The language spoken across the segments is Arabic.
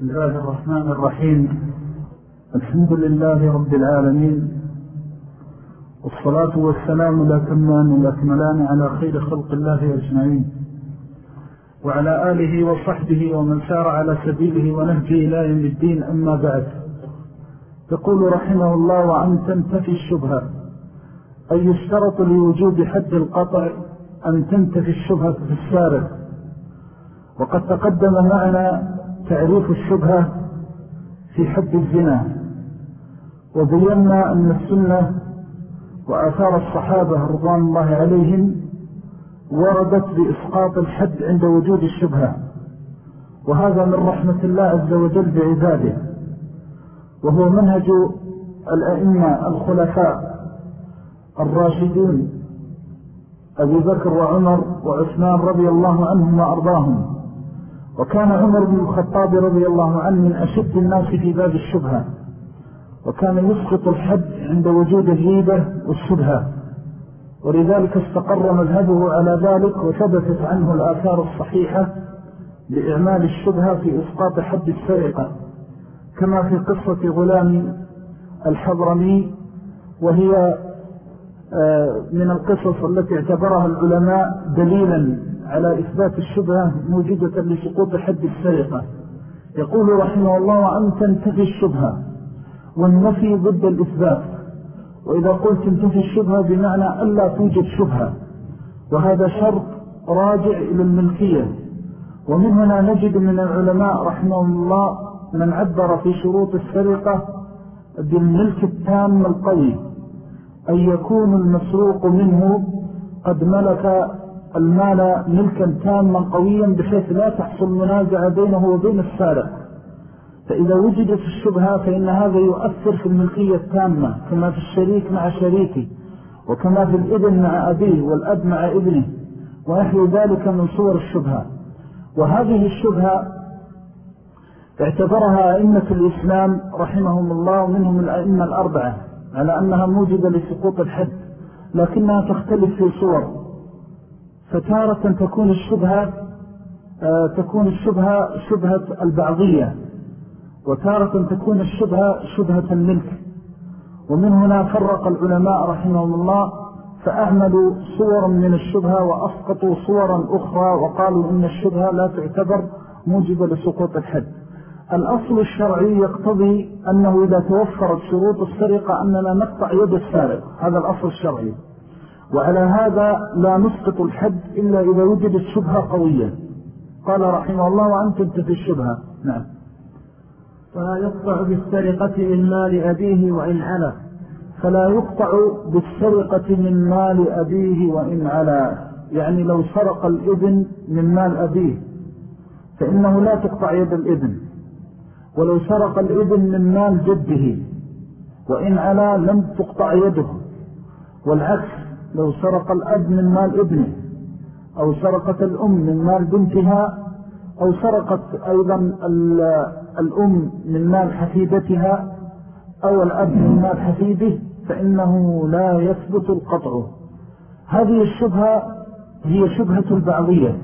بسم الله الرحمن الرحيم. الحمد لله رب العالمين. والصلاة والسلام الأكمان الأكملان على خير خلق الله أجمعين. وعلى آله وصحبه ومن سار على سبيله ونهجه إلى يوم الدين أما بعد. يقول رحمه الله وأن تنتفي الشبهة. أي يشترط لوجود حد القطع أن تنتفي الشبهة في السارق. وقد تقدم معنا تعريف الشبهة في حد الزنا وبينا أن السنة وآثار الصحابة رضوان الله عليهم وردت بإسقاط الحد عند وجود الشبهة وهذا من رحمة الله عز وجل بعباده وهو منهج الأئمة الخلفاء الراشدين أبي بكر وعمر وعثمان رضي الله عنهم وأرضاهم. وكان عمر بن الخطاب رضي الله عنه من أشد الناس في باب الشبهة وكان يسقط الحد عند وجود الهيبة والشبهة. ولذلك استقر مذهبه على ذلك وثبتت عنه الآثار الصحيحة لإعمال الشبهة في إسقاط حد السرقة كما في قصة غلام الحضرمي وهي آه، من القصص التي اعتبرها العلماء دليلا على إثبات الشبهة موجودة لسقوط حد السرقة. يقول رحمه الله أن تنتفي الشبهة والنفي ضد الإثبات. وإذا قلت انتفي الشبهة بمعنى ألا توجد شبهة. وهذا شرط راجع إلى الملكية. ومن هنا نجد من العلماء رحمه الله من عبر في شروط السرقة بالملك التام القوي أن يكون المسروق منه قد ملك المال ملكا تاما قويا بحيث لا تحصل منازعة بينه وبين السارق. فإذا وجدت الشبهة فإن هذا يؤثر في الملكية التامة كما في الشريك مع شريكه وكما في الابن مع أبيه والأب مع ابنه ويحيو ذلك من صور الشبهة. وهذه الشبهة اعتبرها أئمة الإسلام رحمهم الله ومنهم الأئمة الأربعة على أنها موجبة لسقوط الحد لكنها تختلف في صور. فتارة تكون الشبهة آه، تكون الشبهة شبهة البعضية وتارة تكون الشبهة شبهة الملك. ومن هنا فرق العلماء رحمهم الله فأعملوا صورا من الشبهة وأسقطوا صورا أخرى وقالوا إن الشبهة لا تعتبر موجبة لسقوط الحد. الأصل الشرعي يقتضي أنه إذا توفرت شروط السرقة أننا نقطع يد السارق. هذا الأصل الشرعي. وعلى هذا لا نسقط الحد إلا إذا وجدت شبهة قوية. قال رحمه الله وأن تنتفي الشبهة. نعم. فلا يقطع بالسرقة من مال أبيه وإن علا. فلا يقطع بالسرقة من مال أبيه وإن علا. يعني لو سرق الإبن من مال أبيه فإنه لا تقطع يد الإبن. ولو سرق الإبن من مال جده وإن علا لم تقطع يده. والعكس لو سرق الأب من مال ابنه أو سرقت الأم من مال بنتها أو سرقت أيضا الأم من مال حفيدتها أو الأب من مال حفيده فإنه لا يثبت القطع. هذه الشبهة هي شبهة البعضية.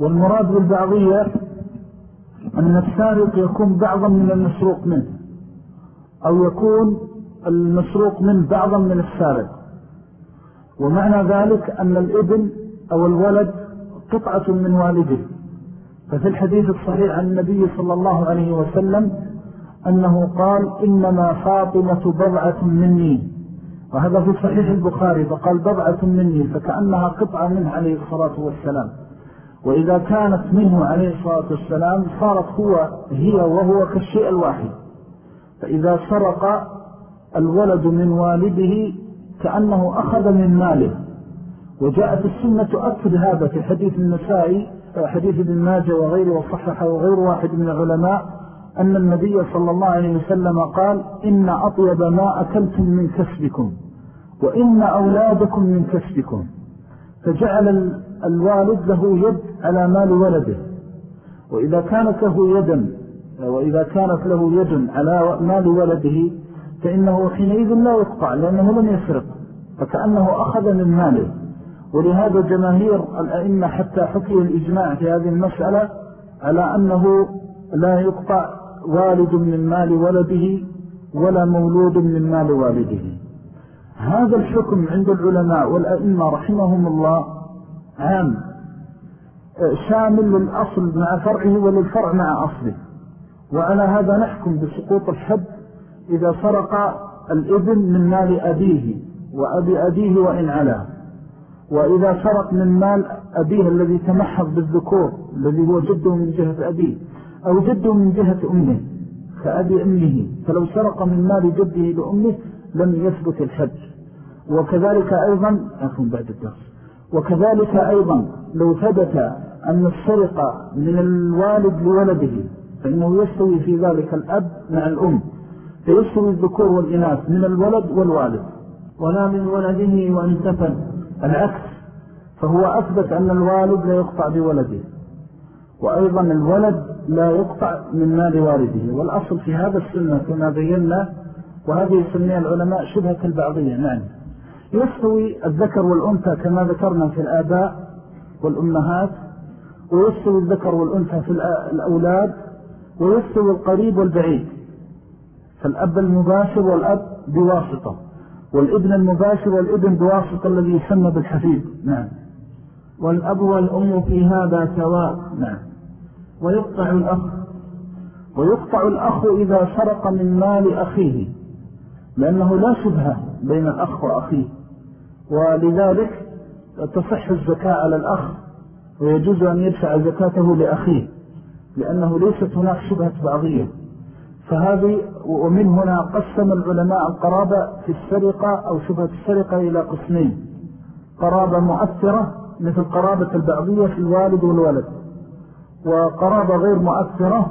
والمراد بالبعضية أن السارق يكون بعضا من المسروق منه أو يكون المسروق منه بعضا من السارق. ومعنى ذلك أن الابن أو الولد قطعة من والده. ففي الحديث الصحيح عن النبي صلى الله عليه وسلم أنه قال إنما فاطمة بضعة مني. وهذا في صحيح البخاري فقال بضعة مني فكأنها قطعة منه عليه الصلاة والسلام. وإذا كانت منه عليه الصلاة والسلام صارت هو هي وهو كالشيء الواحد. فإذا سرق الولد من والده كأنه أخذ من ماله. وجاءت السنة تؤكد هذا في حديث النسائي حديث ابن ماجه وغيره وصححه وغير واحد من العلماء أن النبي صلى الله عليه وسلم قال إن أطيب ما أكلتم من كسبكم وإن أولادكم من كسبكم. فجعل الوالد له يد على مال ولده. وإذا كانت له يدا وإذا كانت له يد على مال ولده فإنه حينئذ لا يقطع لأنه لم يسرق. فكأنه أخذ من ماله. ولهذا جماهير الأئمة حتى حكي الإجماع في هذه المسألة على أنه لا يقطع والد من مال ولده ولا مولود من مال والده. هذا الحكم عند العلماء والأئمة رحمهم الله عام شامل للأصل مع فرعه وللفرع مع أصله. وعلى هذا نحكم بسقوط الحد إذا سرق الإذن من مال أبيه. وأبي أبيه وإن علاه وإذا سرق من مال أبيه الذي تمحض بالذكور الذي هو جده من جهة أبيه أو جده من جهة أمه كأبي أمه. فلو سرق من مال جده لأمه لم يثبت الحج. وكذلك أيضا أكون بعد الدرس وكذلك أيضا لو ثبت أن السرقة من الوالد لولده فإنه يستوي في ذلك الأب مع الأم فيستوي الذكور والإناث من الولد والوالد. ولا من ولده وإن تفل العكس فهو أثبت أن الوالد لا يقطع بولده. وأيضا الولد لا يقطع من مال والده. والأصل في هذا السنة كما بينا وهذه سنية العلماء شبهة البعضية نعم. يستوي الذكر والأنثى كما ذكرنا في الآباء والأمهات ويستوي الذكر والأنثى في الأولاد ويستوي القريب والبعيد. فالأب المباشر والأب بواسطة. والابن المباشر والابن بواسطة الذي يسمى بالحفيد. نعم. والأب والأم في هذا سواء. نعم. ويقطع الأخ. ويقطع الأخ إذا سرق من مال أخيه. لأنه لا شبهة بين الأخ وأخيه. ولذلك تصح الزكاة على الأخ. ويجوز أن يدفع زكاته لأخيه. لأنه ليست هناك شبهة بعضية فهذه ومن هنا قسم العلماء القرابة في السرقة أو شبهة السرقة إلى قسمين. قرابة مؤثرة مثل قرابة البعضية في الوالد والولد. وقرابة غير مؤثرة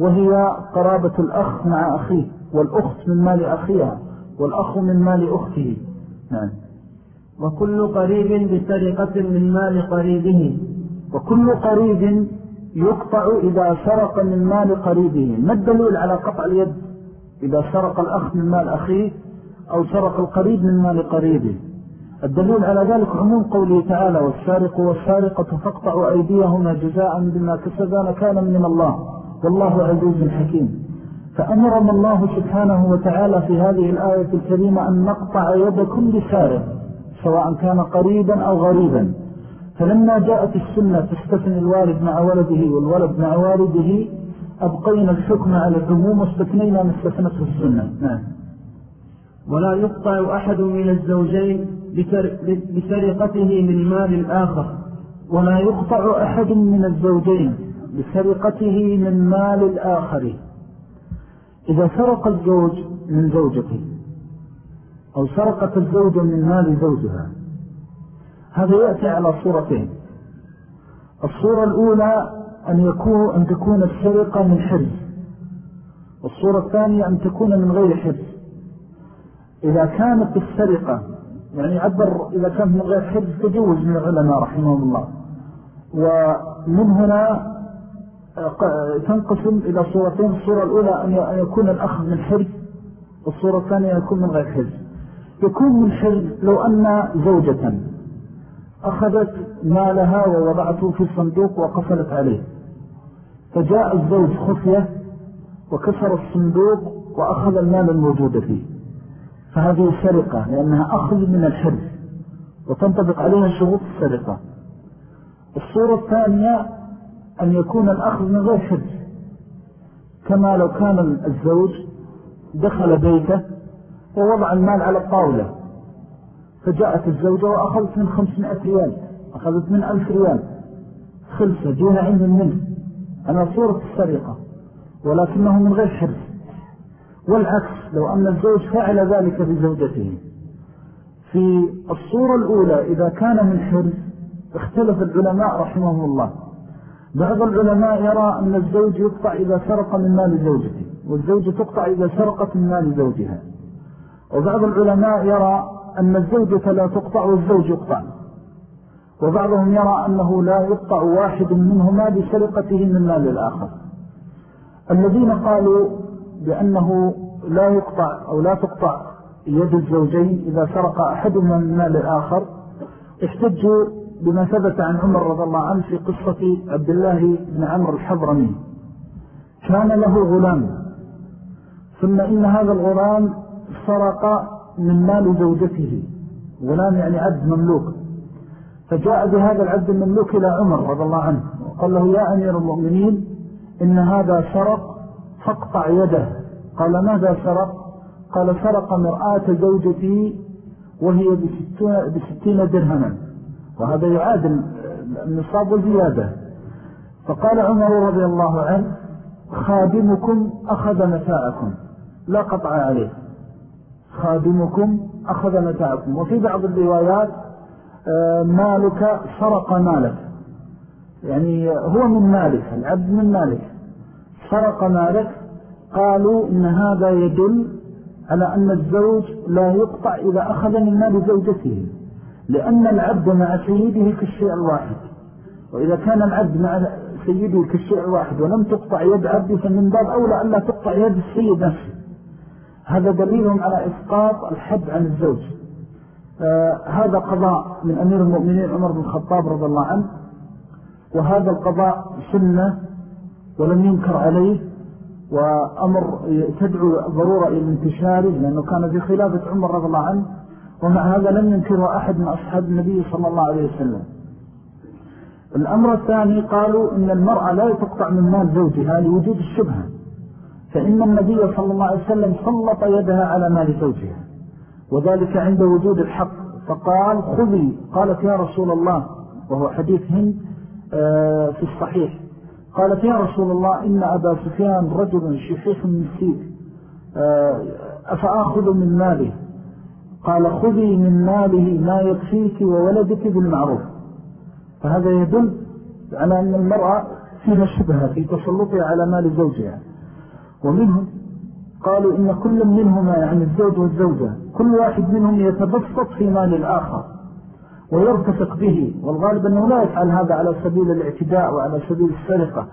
وهي قرابة الأخ مع أخيه والأخت من مال أخيها والأخ من مال أخته. نعم. وكل قريب بسرقة من مال قريبه. وكل قريب يقطع إذا سرق من مال قريبه. ما الدليل على قطع اليد؟ إذا سرق الأخ من مال أخيه أو سرق القريب من مال قريبه. الدليل على ذلك عموم قوله تعالى والسارق والسارقة فاقطعوا أيديهما جزاء بما كسبان كان من الله. والله عزيز حكيم. فأمرنا الله سبحانه وتعالى في هذه الآية الكريمة أن نقطع يد كل سارق سواء كان قريبا أو غريبا. فلما جاءت السنة تستثني الوالد مع ولده والولد مع والده أبقينا الحكم على العموم واستثنينا ما استثنته السنة. نعم. ولا يقطع أحد من الزوجين بسرقته من مال الآخر ولا يقطع أحد من الزوجين بسرقته من مال الآخر. إذا سرق الزوج من زوجته أو سرقت الزوجة من مال زوجها هذا يأتي على صورتين. الصورة الأولى أن, يكون أن تكون السرقة من حرز والصورة الثانية أن تكون من غير حرز إذا كانت السرقة يعني عبر إذا كانت من غير حرز تجوز من العلماء رحمه الله. ومن هنا تنقسم إلى صورتين. الصورة الأولى أن يكون الأخذ من حرز والصورة الثانية يكون من غير حرز يكون من حرز لو أن زوجة. أخذت مالها ووضعته في الصندوق وقفلت عليه. فجاء الزوج خفية وكسر الصندوق وأخذ المال الموجود فيه. فهذه سرقة لأنها أخذ من الحرز وتنطبق عليها شروط السرقة. الصورة الثانية أن يكون الأخذ من غير حرز. كما لو كان الزوج دخل بيته ووضع المال على الطاولة فجاءت الزوجة وأخذت من خمسمائة ريال أخذت من ألف ريال. خلصة دون علم منه أنا صورة السرقة ولكنه من غير حرز والعكس لو أن الزوج فعل ذلك بزوجته. في الصورة الأولى إذا كان من حرز اختلف العلماء رحمه الله. بعض العلماء يرى أن الزوج يقطع إذا سرق من مال زوجته والزوجة تقطع إذا سرقت من مال زوجها. وبعض العلماء يرى أن الزوجة لا تقطع والزوج يقطع. وبعضهم يرى أنه لا يقطع واحد منهما بسرقته من مال الآخر. الذين قالوا بأنه لا يقطع أو لا تقطع يد الزوجين إذا سرق أحدهما من مال الآخر احتجوا بما ثبت عن عمر رضي الله عنه في قصة عبد الله بن عمر الحضرمي. كان له غلام. ثم إن هذا الغلام سرق من مال زوجته غلام يعني عبد مملوك. فجاء بهذا العبد المملوك إلى عمر رضي الله عنه وقال له يا أمير المؤمنين إن هذا سرق فاقطع يده. قال ماذا سرق قال سرق مرآة زوجتي وهي بستين درهما. وهذا يعادل النصاب وزيادة فقال عمر رضي الله عنه خادمكم أخذ متاعكم لا قطع عليه. خادمكم أخذ متاعكم. وفي بعض الروايات آه، مالك سرق مالك. يعني هو من مالك العبد من مالك. سرق مالك قالوا إن هذا يدل على أن الزوج لا يقطع إذا أخذ من مال زوجته لأن العبد مع سيده كالشيء الواحد. وإذا كان العبد مع سيده كالشيء الواحد ولم تقطع يد عبده فمن باب أولى أن لا تقطع يد السيد نفسه. هذا دليلهم على إسقاط الحد عن الزوج. آه هذا قضاء من أمير المؤمنين عمر بن الخطاب رضي الله عنه وهذا القضاء سنة ولم ينكر عليه وأمر تدعو ضرورة إلى انتشاره لأنه كان في خلافة عمر رضي الله عنه ومع هذا لم ينكره أحد من أصحاب النبي صلى الله عليه وسلم. الأمر الثاني قالوا إن المرأة لا تقطع من مال زوجها لوجود الشبهة. فإن النبي صلى الله عليه وسلم سلط يدها على مال زوجها. وذلك عند وجود الحق. فقال خذي. قالت يا رسول الله. وهو حديث هند آه، في الصحيح. قالت يا رسول الله إن أبا سفيان رجل شحيح مسيك آه، أفأخذ من ماله؟ قال خذي من ماله ما يكفيك وولدك بالمعروف. فهذا يدل على أن المرأة فيها شبهة في تسلطها على مال زوجها. ومنهم قالوا إن كل منهما يعني الزوج والزوجة كل واحد منهم يتبسط في مال الآخر ويرتفق به والغالب أنه لا يفعل هذا على سبيل الاعتداء وعلى سبيل السرقة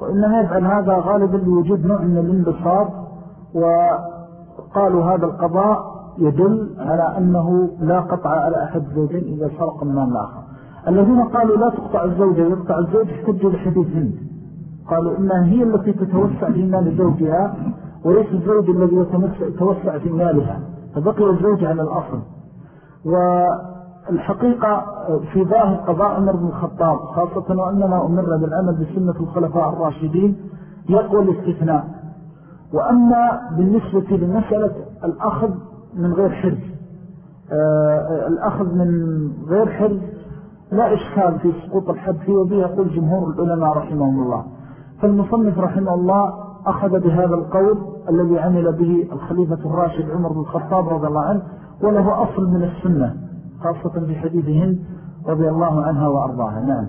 وإنما يفعل هذا غالبا لوجود نوع من الانبساط وقالوا هذا القضاء يدل على أنه لا قطع على أحد زوجين إذا سرق من الآخر. الذين قالوا لا تقطع الزوجة يقطع الزوج احتجوا لحديث هند قالوا إنها هي التي تتوسع في مال زوجها وليس الزوج الذي يتوسع في مالها فبقي الزوج على الأصل. والحقيقة في ظاهر قضاء عمر بن الخطاب خاصة وأننا أمرنا بالعمل بسنة الخلفاء الراشدين يقوى الاستثناء. وأما بالنسبة لمسألة الأخذ من غير حرز آه الأخذ من غير حرز لا إشكال في سقوط الحد فيه وبه يقول جمهور العلماء رحمهم الله. فالمصنف رحمه الله أخذ بهذا القول الذي عمل به الخليفة الراشد عمر بن الخطاب رضي الله عنه وله أصل من السنة خاصة في حديث هند رضي الله عنها وأرضاها. نعم.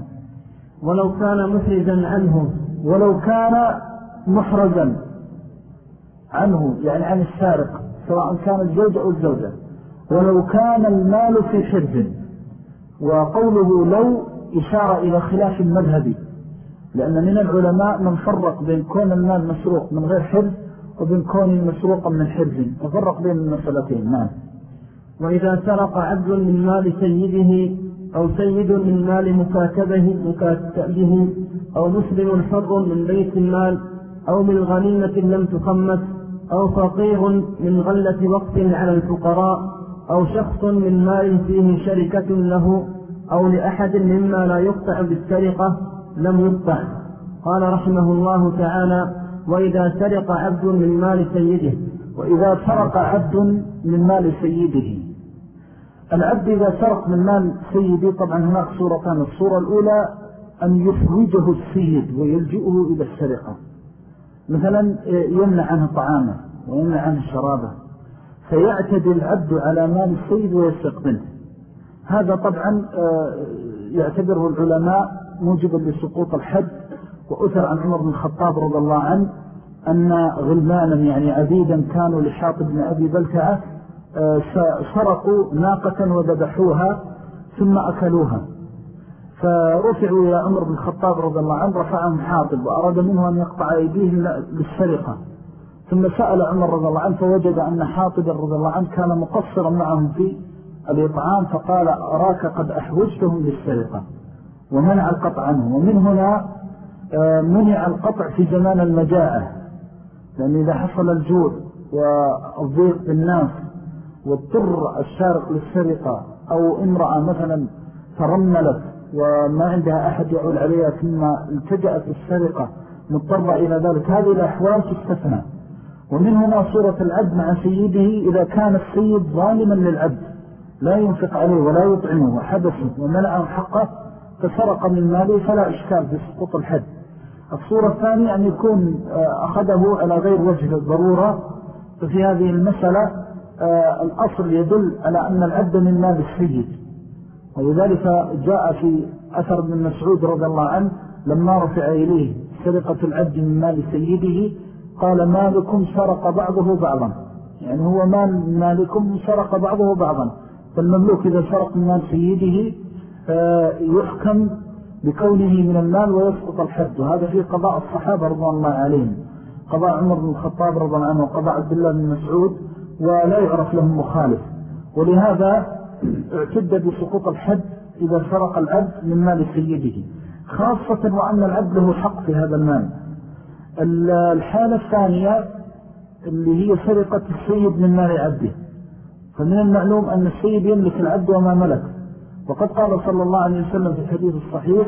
ولو كان محرزا عنه. ولو كان محرزا عنه يعني عن السارق سواء كان الزوج أو الزوجة. ولو كان المال في حرز وقوله لو إشارة إلى خلاف المذهبي لأن من العلماء من فرق بين كون المال مسروق من غير حرز وبين كونه مسروقا من حرز. ففرق بين المسألتين نعم. وإذا سرق عبد من مال سيده أو سيد من مال مكاتبه مكاتبه أو مسلم حر من بيت المال أو من غنيمة لم تخمس أو فقير من غلة وقت على الفقراء أو شخص من مال فيه شركة له أو لأحد مما لا يقطع بالسرقة لم يقطع قال رحمه الله تعالى وإذا سرق عبد من مال سيده وإذا سرق عبد من مال سيده. العبد إذا سرق من مال سيده طبعا هناك صورتان. الصورة الأولى أن يفوجه السيد ويلجئه إلى السرقة مثلا يمنع عنه طعامه ويمنع عنه شرابه. فيعتدي العبد على مال السيد ويسرق منه. هذا طبعا آه، يعتبره العلماء موجبا لسقوط الحد وأثر عن عمر بن الخطاب رضي الله عنه أن غلمانا يعني عبيدا كانوا لحاطب بن أبي بلتعة آه، سرقوا ناقة وذبحوها ثم أكلوها. فرفعوا إلى عمر بن الخطاب رضي الله عنه رفعهم حاطب وأراد منه أن يقطع أيديه للسرقة ثم سأل عمر رضي الله عنه فوجد أن حاطب رضي الله عنه كان مقصرا معهم في الإطعام فقال أراك قد أحوجتهم للسرقة ومنع القطع عنه. ومن هنا آه، منع القطع في زمان المجاعة. لأن إذا حصل الجوع والضيق بالناس واضطر السارق للسرقة أو امرأة مثلا ترملت وما عندها أحد يعول عليها ثم التجأت السرقة مضطرة إلى ذلك. هذه الأحوال تستثنى. ومن هنا صورة العبد مع سيده إذا كان السيد ظالما للعبد لا ينفق عليه ولا يطعمه وحبسه ومنعه حقه فسرق من ماله فلا إشكال في سقوط الحد. الصورة الثانية أن يكون آه، أخذه على غير وجه الضرورة ففي هذه المسألة آه، الأصل يدل على أن العبد من مال السيد ولذلك جاء في أثر من مسعود رضي الله عنه لما رفع إليه سرقة العبد من مال سيده قال مالكم سرق بعضه بعضا. يعني هو مال مالكم سرق بعضه بعضا. فالمملوك إذا سرق من مال سيده آه، يحكم بكونه من المال ويسقط الحد وهذا في قضاء الصحابة رضي الله عليهم. قضاء عمر بن الخطاب الله عنه وقضاء عبد الله بن مسعود ولا يعرف لهم مخالف. ولهذا اعتد بسقوط الحد إذا سرق العبد من مال سيده. خاصة وأن العبد له حق في هذا المال. الحالة الثانية اللي هي سرقة السيد من مال عبده فمن المعلوم أن السيد يملك العبد وما ملك. وقد قال صلى الله عليه وسلم في الحديث الصحيح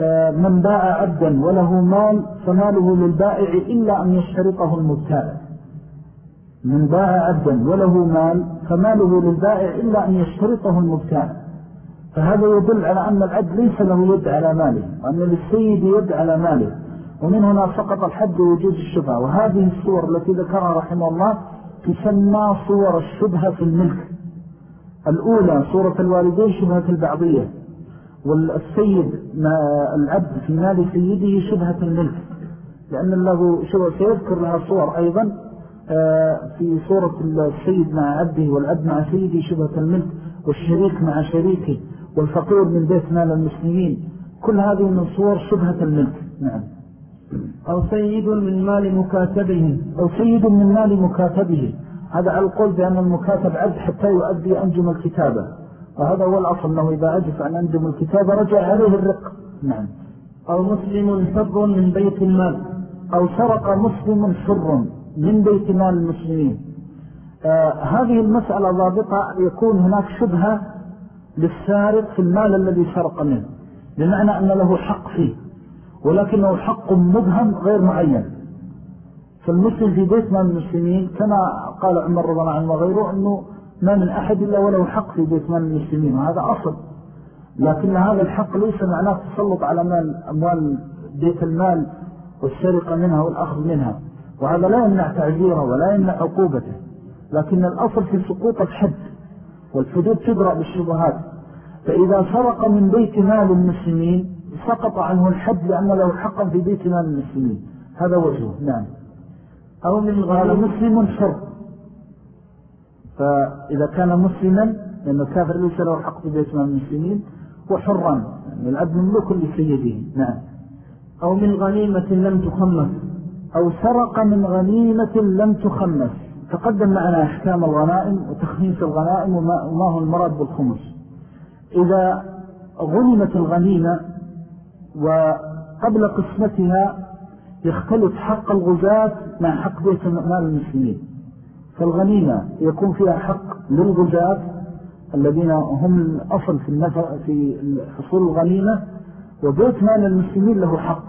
آه، من باع عبدا وله مال فماله للبائع إلا أن يشترطه المبتاع. من باع عبدا وله مال فماله للبائع إلا أن يشترطه المبتاع. فهذا يدل على أن العبد ليس له يد على ماله وأن للسيد يد على ماله. ومن هنا سقط الحد وجود الشبهة. وهذه الصور التي ذكرها رحمه الله تسمى صور الشبهة في الملك. الأولى صورة الوالدين شبهة البعضية والسيد العبد في مال سيده شبهة الملك لأن له سيذكر لها صور أيضا آه، في صورة السيد مع عبده والعبد مع سيده شبهة الملك والشريك مع شريكه والفقير من بيت مال المسلمين كل هذه من صور شبهة الملك نعم. أو سيد من مال مكاتبه أو سيد من مال مكاتبه هذا على القول بأن المكاتب عبد حتى يؤدي أنجم الكتابة. وهذا هو الأصل أنه إذا عجف عن أنجم الكتابة رجع عليه الرق. نعم. أو مسلم حر من بيت المال. أو سرق مسلم حر من بيت مال المسلمين. آه هذه المسألة ضابطة. يكون هناك شبهة للسارق في المال الذي سرق منه. بمعنى أن له حق فيه. ولكنه حق مبهم غير معين. فالمسلم في بيت مال المسلمين كما قال عمر رضا عنه وغيره أنه ما من أحد إلا وله حق في بيت مال المسلمين وهذا أصل. لكن هذا الحق ليس معناه تسلط على مال أموال بيت المال والسرقة منها والأخذ منها. وهذا لا يمنع تعذيره ولا يمنع عقوبته. لكن الأصل في سقوط الحد والحدود تدرى بالشبهات. فإذا سرق من بيت مال المسلمين سقط عنه الحد لأن له حقا في بيت مال المسلمين. هذا وجهه. نعم. أو من غير مسلم حر فإذا كان مسلما لأن الكافر ليس له حق في بيت مال المسلمين وحرا يعني العبد مملوك لسيده نعم. أو من غنيمة لم تخمس أو سرق من غنيمة لم تخمس. تقدم معنا أحكام الغنائم وتخميس الغنائم وما هو المراد بالخمس. إذا غنمت الغنيمة وقبل قسمتها يختلف حق الغزاة مع حق بيت مال المسلمين. فالغنيمة يكون فيها حق للغزاة الذين هم الأصل في, في حصول الغنيمة وبيت مال المسلمين له حق.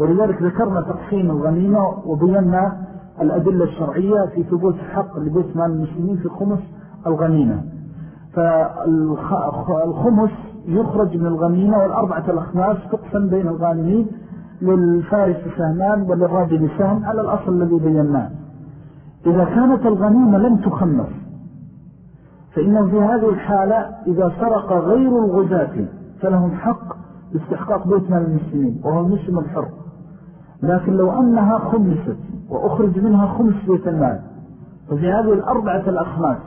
ولذلك ذكرنا تقسيم الغنيمة وبينا الأدلة الشرعية في ثبوت الحق لبيت مال المسلمين في خمس الغنيمة. فالخمس يخرج من الغنيمة والأربعة الأخماس تقسم بين الغانمين. للفارس سهمان وللراجل سهم على الأصل الذي بيناه. إذا كانت الغنيمة لم تخمس فإنه في هذه الحالة إذا سرق غير الغزاة فلهم حق باستحقاق بيت مال المسلمين وهو المسلم الحر. لكن لو أنها خمست وأخرج منها خمس بيت المال ففي هذه الأربعة الأخماس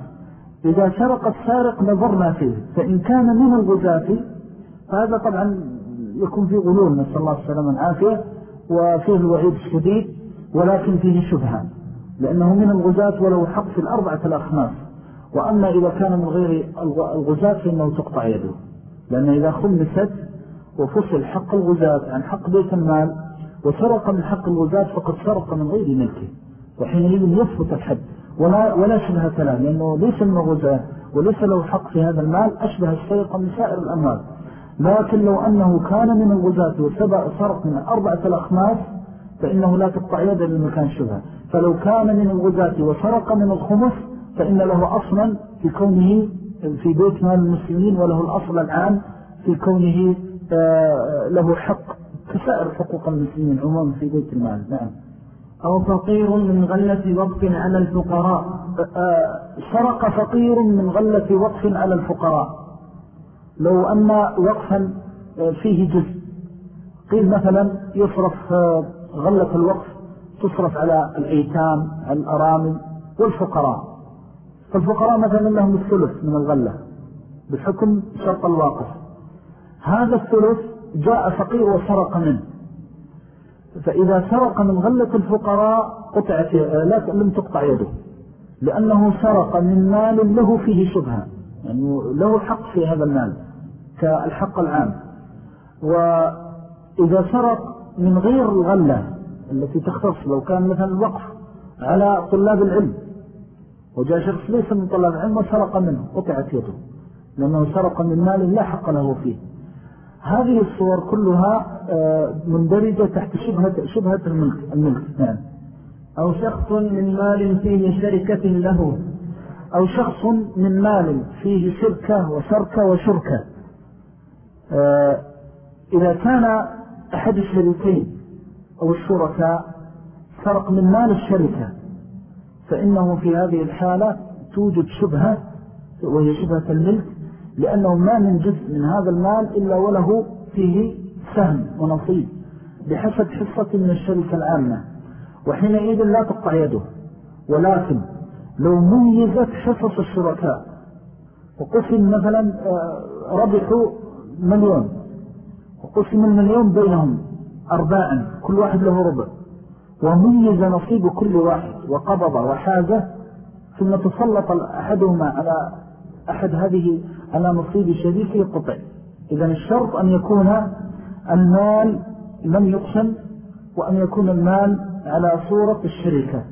إذا سرق السارق نظرنا فيه فإن كان من الغزاة فهذا طبعا يكون فيه غلول نسأل الله السلام العافية وفيه الوعيد الشديد ولكن فيه شبهة لأنه من الغزاة ولو حق في الأربعة الأخماس وأما إذا كان من غير الغزاة فإنه تقطع يده لأن إذا خمست وفصل حق الغزاة عن حق بيت المال وسرق من حق الغزاة فقد سرق من غير ملكه وحينئذ يثبت الحد ولا, ولا شبه كلام لأنه ليس من الغزاة وليس له حق في هذا المال أشبه السرقة من سائر الأموال. لكن لو أنه كان من الغزاة وسرق من أربعة الأخماس فإنه لا تقطع يدا للمكان شبه فلو كان من الغزاة وسرق من الخمس فإن له أصلا في كونه في بيت مال المسلمين وله الأصل العام في كونه آه، له حق كسائر حقوق المسلمين عموما في بيت المال. نعم. أو فقير من غلة وقف على الفقراء. آه، سرق فقير من غلة وقف على الفقراء. لو أن وقفا آه، فيه جزء. قيل مثلا يصرف غلة الوقف تصرف على الأيتام الأرامل والفقراء. فالفقراء مثلا لهم الثلث من الغلة بحكم شرط الواقف. هذا الثلث جاء فقير وسرق منه. فإذا سرق من غلة الفقراء قطعت لا لم تقطع يده لأنه سرق من مال له فيه شبهة. يعني له حق في هذا المال كالحق العام. وإذا سرق من غير الغلة التي تختص لو كان مثلا الوقف على طلاب العلم وجاء شخص ليس من طلاب العلم وسرق منه قطعت يده لأنه سرق من مال لا حق له فيه. هذه الصور كلها آه، مندرجة تحت شبهة, شبهة الملك, الملك نعم. أو شخص من مال فيه شركة له. أو شخص من مال فيه شركة وشركة وشركة. آه، إذا كان أحد الشريكين أو الشركاء سرق من مال الشركة فإنه في هذه الحالة توجد شبهة وهي شبهة الملك لأنه ما من جزء من هذا المال إلا وله فيه سهم ونصيب بحسب حصة من الشركة العامة وحينئذ لا تقطع يده ولكن لو ميزت حصص الشركاء وقسم مثلا آه، ربحوا مليون وقسم المليون بينهم أرباعا كل واحد له ربع. وميز نصيب كل واحد وقبض وحازه ثم تسلط أحدهما على أحد هذه على نصيب شريكه قطع إذن الشرط أن يكون المال لم يقسم وأن يكون المال على صورة الشركة.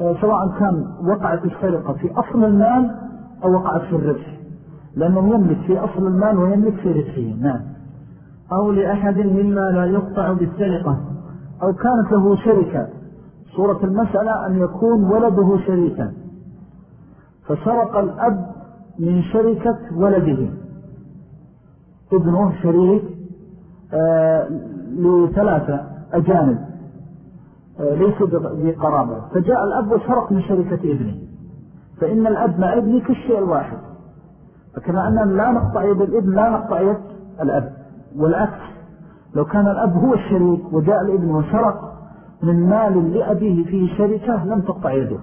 سواء كان وقعت السرقة في أصل المال أو وقعت في الربح. لأنه يملك في أصل المال ويملك في ربحه. نعم. أو لأحد مما لا يقطع بالسرقة. أو كانت له شركة. صورة المسألة أن يكون ولده شريكا. فسرق الأب من شركة ولده. ابنه شريك آه لثلاثة أجانب. آه ليس بقرابة. فجاء الأب وسرق من شركة ابنه. فإن الأب مع ابنه كالشيء الواحد. فكما أننا لا نقطع يد الابن لا نقطع يد الأب. والعكس لو كان الأب هو الشريك وجاء الابن وسرق من مال لأبيه فيه شركة لم تقطع يده.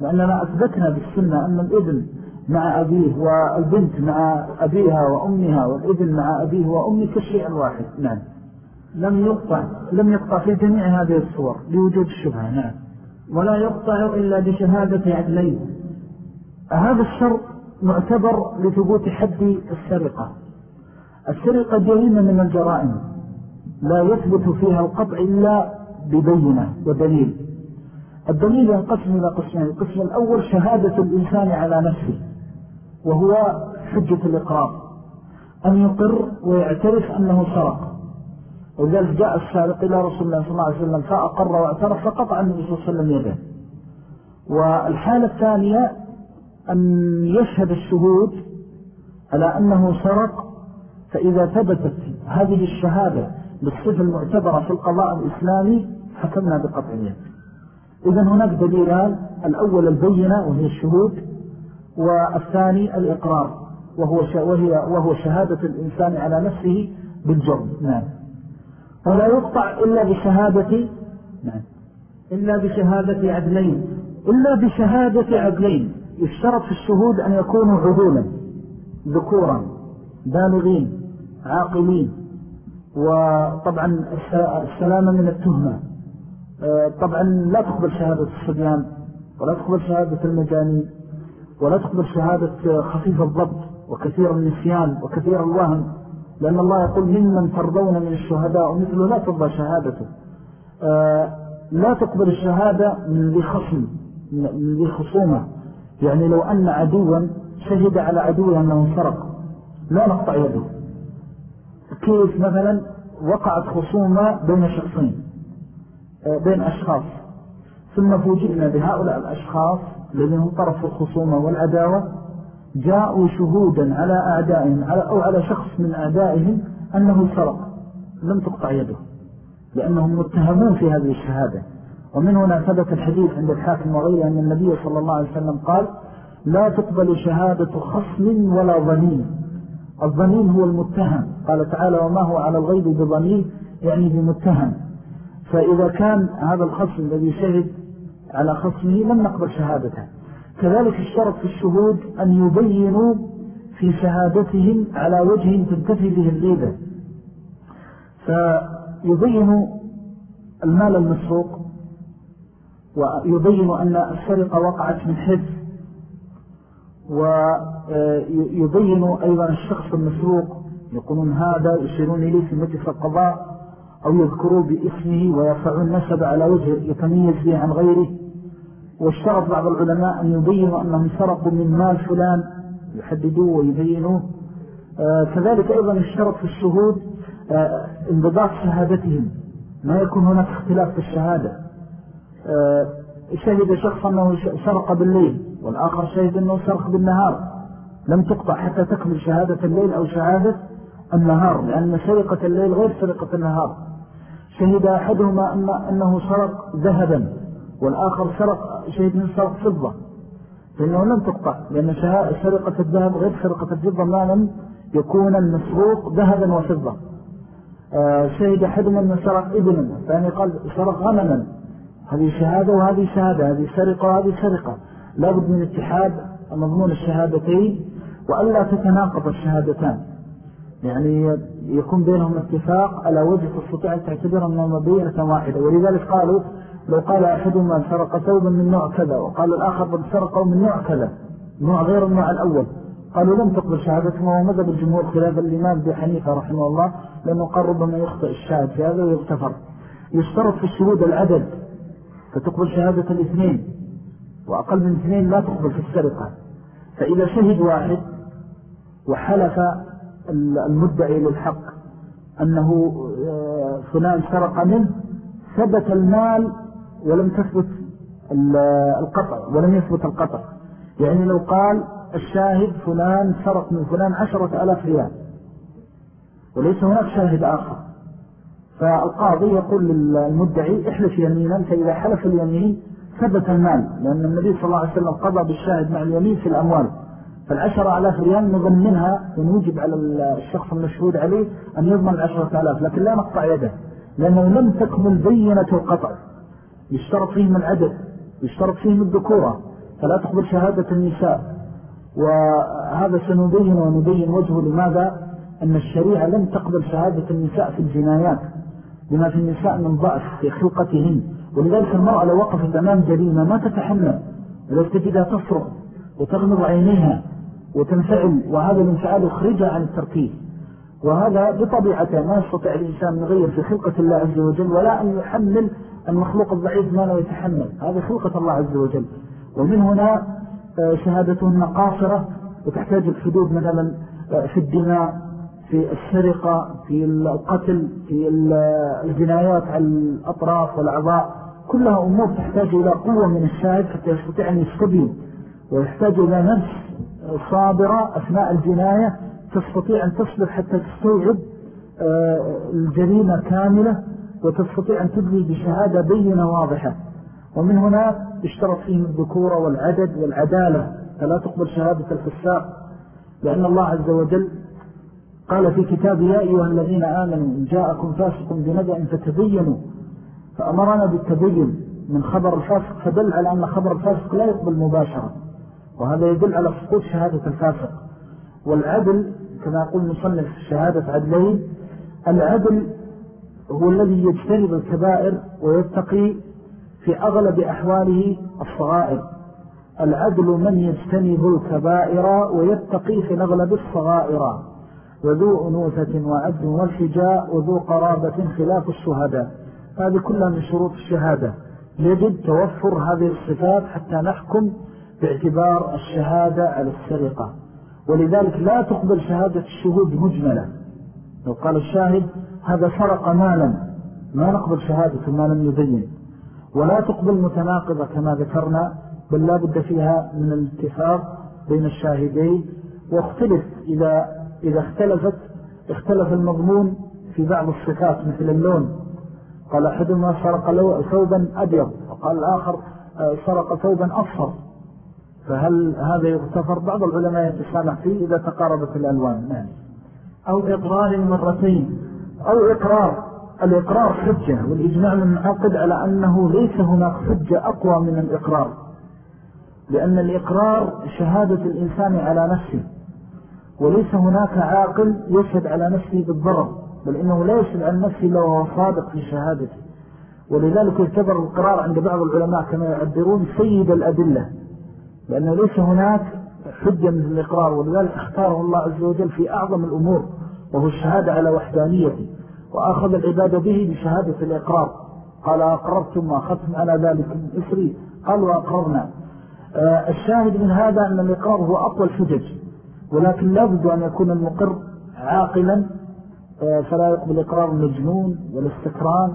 لأننا أثبتنا بالسنة أن الابن مع أبيه والبنت مع أبيها وأمها والابن مع أبيه وأمه كالشيء الواحد. نعم. لم يقطع لم يقطع في جميع هذه الصور لوجود الشبهة نعم. ولا يقطع إلا بشهادة عدلين. هذا الشرط معتبر لثبوت حد السرقة. السرقة جريمة من الجرائم. لا يثبت فيها القطع إلا ببينة ودليل. الدليل ينقسم إلى قسمين. القسم الأول شهادة الإنسان على نفسه وهو حجة الإقرار. أن يقر ويعترف أنه سرق. وذلك جاء السارق إلى رسول الله صلى الله عليه وسلم فأقر وأعترف فقطع النبي صلى الله عليه وسلم يده. والحالة الثانية أن يشهد الشهود على أنه سرق فإذا ثبتت هذه الشهادة بالصفة المعتبرة في القضاء الإسلامي حكمنا بقطع اليد. إذن هناك دليلان الأول البينة وهي الشهود والثاني الإقرار وهو, وهي وهو شهادة الإنسان على نفسه بالجرم. نعم. ولا يقطع إلا بشهادة نعم. إلا بشهادة عدلين. إلا بشهادة عدلين. يشترط في الشهود أن يكونوا عدولا ذكورا بالغين عاقلين وطبعا السلامة من التهمة. آه، طبعا لا تقبل شهادة الصبيان ولا تقبل شهادة المجانين ولا تقبل شهادة خفيف الضبط وكثير النسيان وكثير الوهم. لأن الله يقول ممن ترضون من الشهداء ومثله لا ترضى شهادته. آه، لا تقبل الشهادة من ذي خصم من ذي خصومة. يعني لو أن عدوا شهد على عدوه أنه سرق. لا نقطع يده. كيف مثلا وقعت خصومة بين شخصين آه، بين أشخاص. ثم فوجئنا بهؤلاء الأشخاص الذين هم طرف الخصومة والعداوة جاءوا شهودا على أعدائهم أو على شخص من أعدائهم أنه سرق. لم تقطع يده لأنهم متهمون في هذه الشهادة. ومن هنا ثبت الحديث عند الحاكم وغيره أن النبي صلى الله عليه وسلم قال لا تقبل شهادة خصم ولا ظنين الظنين هو المتهم. قال تعالى وما هو على الغيب بظنين يعني بمتهم. فإذا كان هذا الخصم الذي شهد على خصمه لم نقبل شهادته. كذلك اشترط في الشهود أن يبينوا في شهادتهم على وجه تنتفي به الغيبة. فيبين المال المسروق ويبين أن السرقة وقعت من حفظ ويبين أيضا الشخص المسروق يقولون هذا يشيرون إليه في مجلس القضاء أو يذكروا باسمه ويرفعون نسب على وجه يتميز به عن غيره. واشترط بعض العلماء أن يبينوا أنهم سرقوا من مال فلان يحددوه ويبينوه. آه كذلك أيضا اشترط في الشهود آه انضباط شهادتهم. ما يكون هناك اختلاف في الشهادة. آه شهد شخص أنه سرق بالليل والآخر شهد أنه سرق بالنهار. لم تقطع حتى تكمل شهادة الليل أو شهادة النهار لأن سرقة الليل غير سرقة النهار. شهد أحدهما أن أنه سرق ذهبا. والآخر سرق شهد من سرق فضة. فإنه لم تقطع لأن سرقة الذهب غير سرقة الفضة ما لم يكون المسروق ذهبا وفضة. آه، شهد أحدهما أنه سرق ابنا فأنه قال سرق غنما. هذه شهادة وهذه شهادة هذه سرقة وهذه سرقة لابد من اتحاد مضمون الشهادتين وألا تتناقض الشهادتان. يعني يكون بينهم اتفاق على وجه تستطيع أن تعتبر أنها مبينة واحدة. ولذلك قالوا لو قال أحدهما سرق ثوبا من نوع كذا وقال الآخر بل سرقوا من نوع كذا نوع غير النوع الأول. قالوا لم تقبل شهادتهم وهو مذهب الجمهور خلاف الإمام حنيفة رحمه الله لأنه قال ربما يخطئ الشاهد في هذا ويغتفر. يشترط في الشهود العدد فتقبل شهادة الاثنين وأقل من اثنين لا تقبل في السرقة. فإذا شهد واحد وحلف المدعي للحق أنه آه، فلان سرق منه ثبت المال ولم تثبت القطع ولم يثبت القطع يعني لو قال الشاهد فلان سرق من فلان عشرة ألاف ريال وليس هناك شاهد آخر. فالقاضي يقول للمدعي احلف يمينا فإذا حلف اليمين ثبت المال لأن النبي صلى الله عليه وسلم قضى بالشاهد مع اليمين في الأموال. فالعشرة ألاف ريال نضمنها ونوجب على الشخص المشهود عليه أن يضمن العشرة ألاف لكن لا نقطع يده لأنه لم تكمل بينة القطع يشترط فيهم العدد يشترط فيهم الذكورة فلا تقبل شهادة النساء. وهذا سنبين ونبين وجهه لماذا؟ أن الشريعة لم تقبل شهادة النساء في الجنايات بما في النساء من ضعف في خلقتهن. ولذلك المرأة لو وقفت أمام جريمة ما تتحمل ولو تجدها تصرق وتغمض عينيها وتنفعل وهذا الانفعال يخرجها عن التركيز. وهذا بطبيعته ما يستطيع الإنسان أن يغير في خلقة الله عز وجل ولا أن يحمل المخلوق الضعيف ما لا يتحمل. هذه خلقة الله عز وجل. ومن هنا آه، شهادتهن قاصرة وتحتاج الحدود مثلا آه، في الدماء في السرقة في القتل في الجنايات على الأطراف والأعضاء. كلها أمور تحتاج إلى قوة من الشاهد حتى يستطيع أن يستبين. ويحتاج إلى نفس صابرة أثناء الجناية تستطيع أن تصبر حتى تستوعب آه، الجريمة كاملة. وتستطيع أن تدلي بشهادة بينة واضحة. ومن هنا اشترط فيهم الذكورة والعدد والعدالة. فلا تقبل شهادة الفساق. لأن الله عز وجل قال في كتاب يا أيها الذين آمنوا إن جاءكم فاسق بنبأ فتبينوا. فأمرنا بالتبين من خبر الفاسق. فدل على أن خبر الفاسق لا يقبل مباشرة. وهذا يدل على سقوط شهادة الفاسق. والعدل كما يقول مصنف شهادة عدلين. العدل هو الذي يجتنب الكبائر ويتقي في أغلب أحواله الصغائر. العدل من يجتنب الكبائر ويتقي في أغلب الصغائر. وذو أنوثة وعد والحجاء وذو قرابة خلاف الشهداء. هذه كلها من شروط الشهادة. يجب توفر هذه الصفات حتى نحكم باعتبار الشهادة على السرقة. ولذلك لا تقبل شهادة الشهود مجملة. لو قال الشاهد هذا سرق مالا ما نقبل شهادة ما لم يبين. ولا تقبل متناقضة كما ذكرنا بل لا بد فيها من الاتفاق بين الشاهدين. واختلف إذا, إذا اختلفت اختلف المضمون في بعض الصفات مثل اللون. قال أحدهما سرق ثوبا أبيض وقال الآخر آه، سرق ثوبا أصفر. فهل هذا يغتفر؟ بعض العلماء يتسامح فيه إذا تقاربت الألوان. نعم. أو إقرار مرتين أو إقرار. الإقرار حجة والإجماع من المعقد على أنه ليس هناك حجة أقوى من الإقرار. لأن الإقرار شهادة الإنسان على نفسه. وليس هناك عاقل يشهد على نفسه بالضرر بل إنه لا يشهد عن نفسه لو هو صادق في شهادته. ولذلك يعتبر القرار عند بعض العلماء كما يعبرون سيد الأدلة لأنه ليس هناك حجة من الإقرار. ولذلك اختاره الله عز وجل في أعظم الأمور. وهو الشهادة على وحدانيته وأخذ العبادة به بشهادة الإقرار قال أقررتم وأخذتم على ذلك من إسري؟ قال وأقررنا. آه، الشاهد من هذا أن الإقرار هو أقوى الحجج ولكن لا بد أن يكون المقر عاقلا آه، فلا يقبل إقرار المجنون والاستكران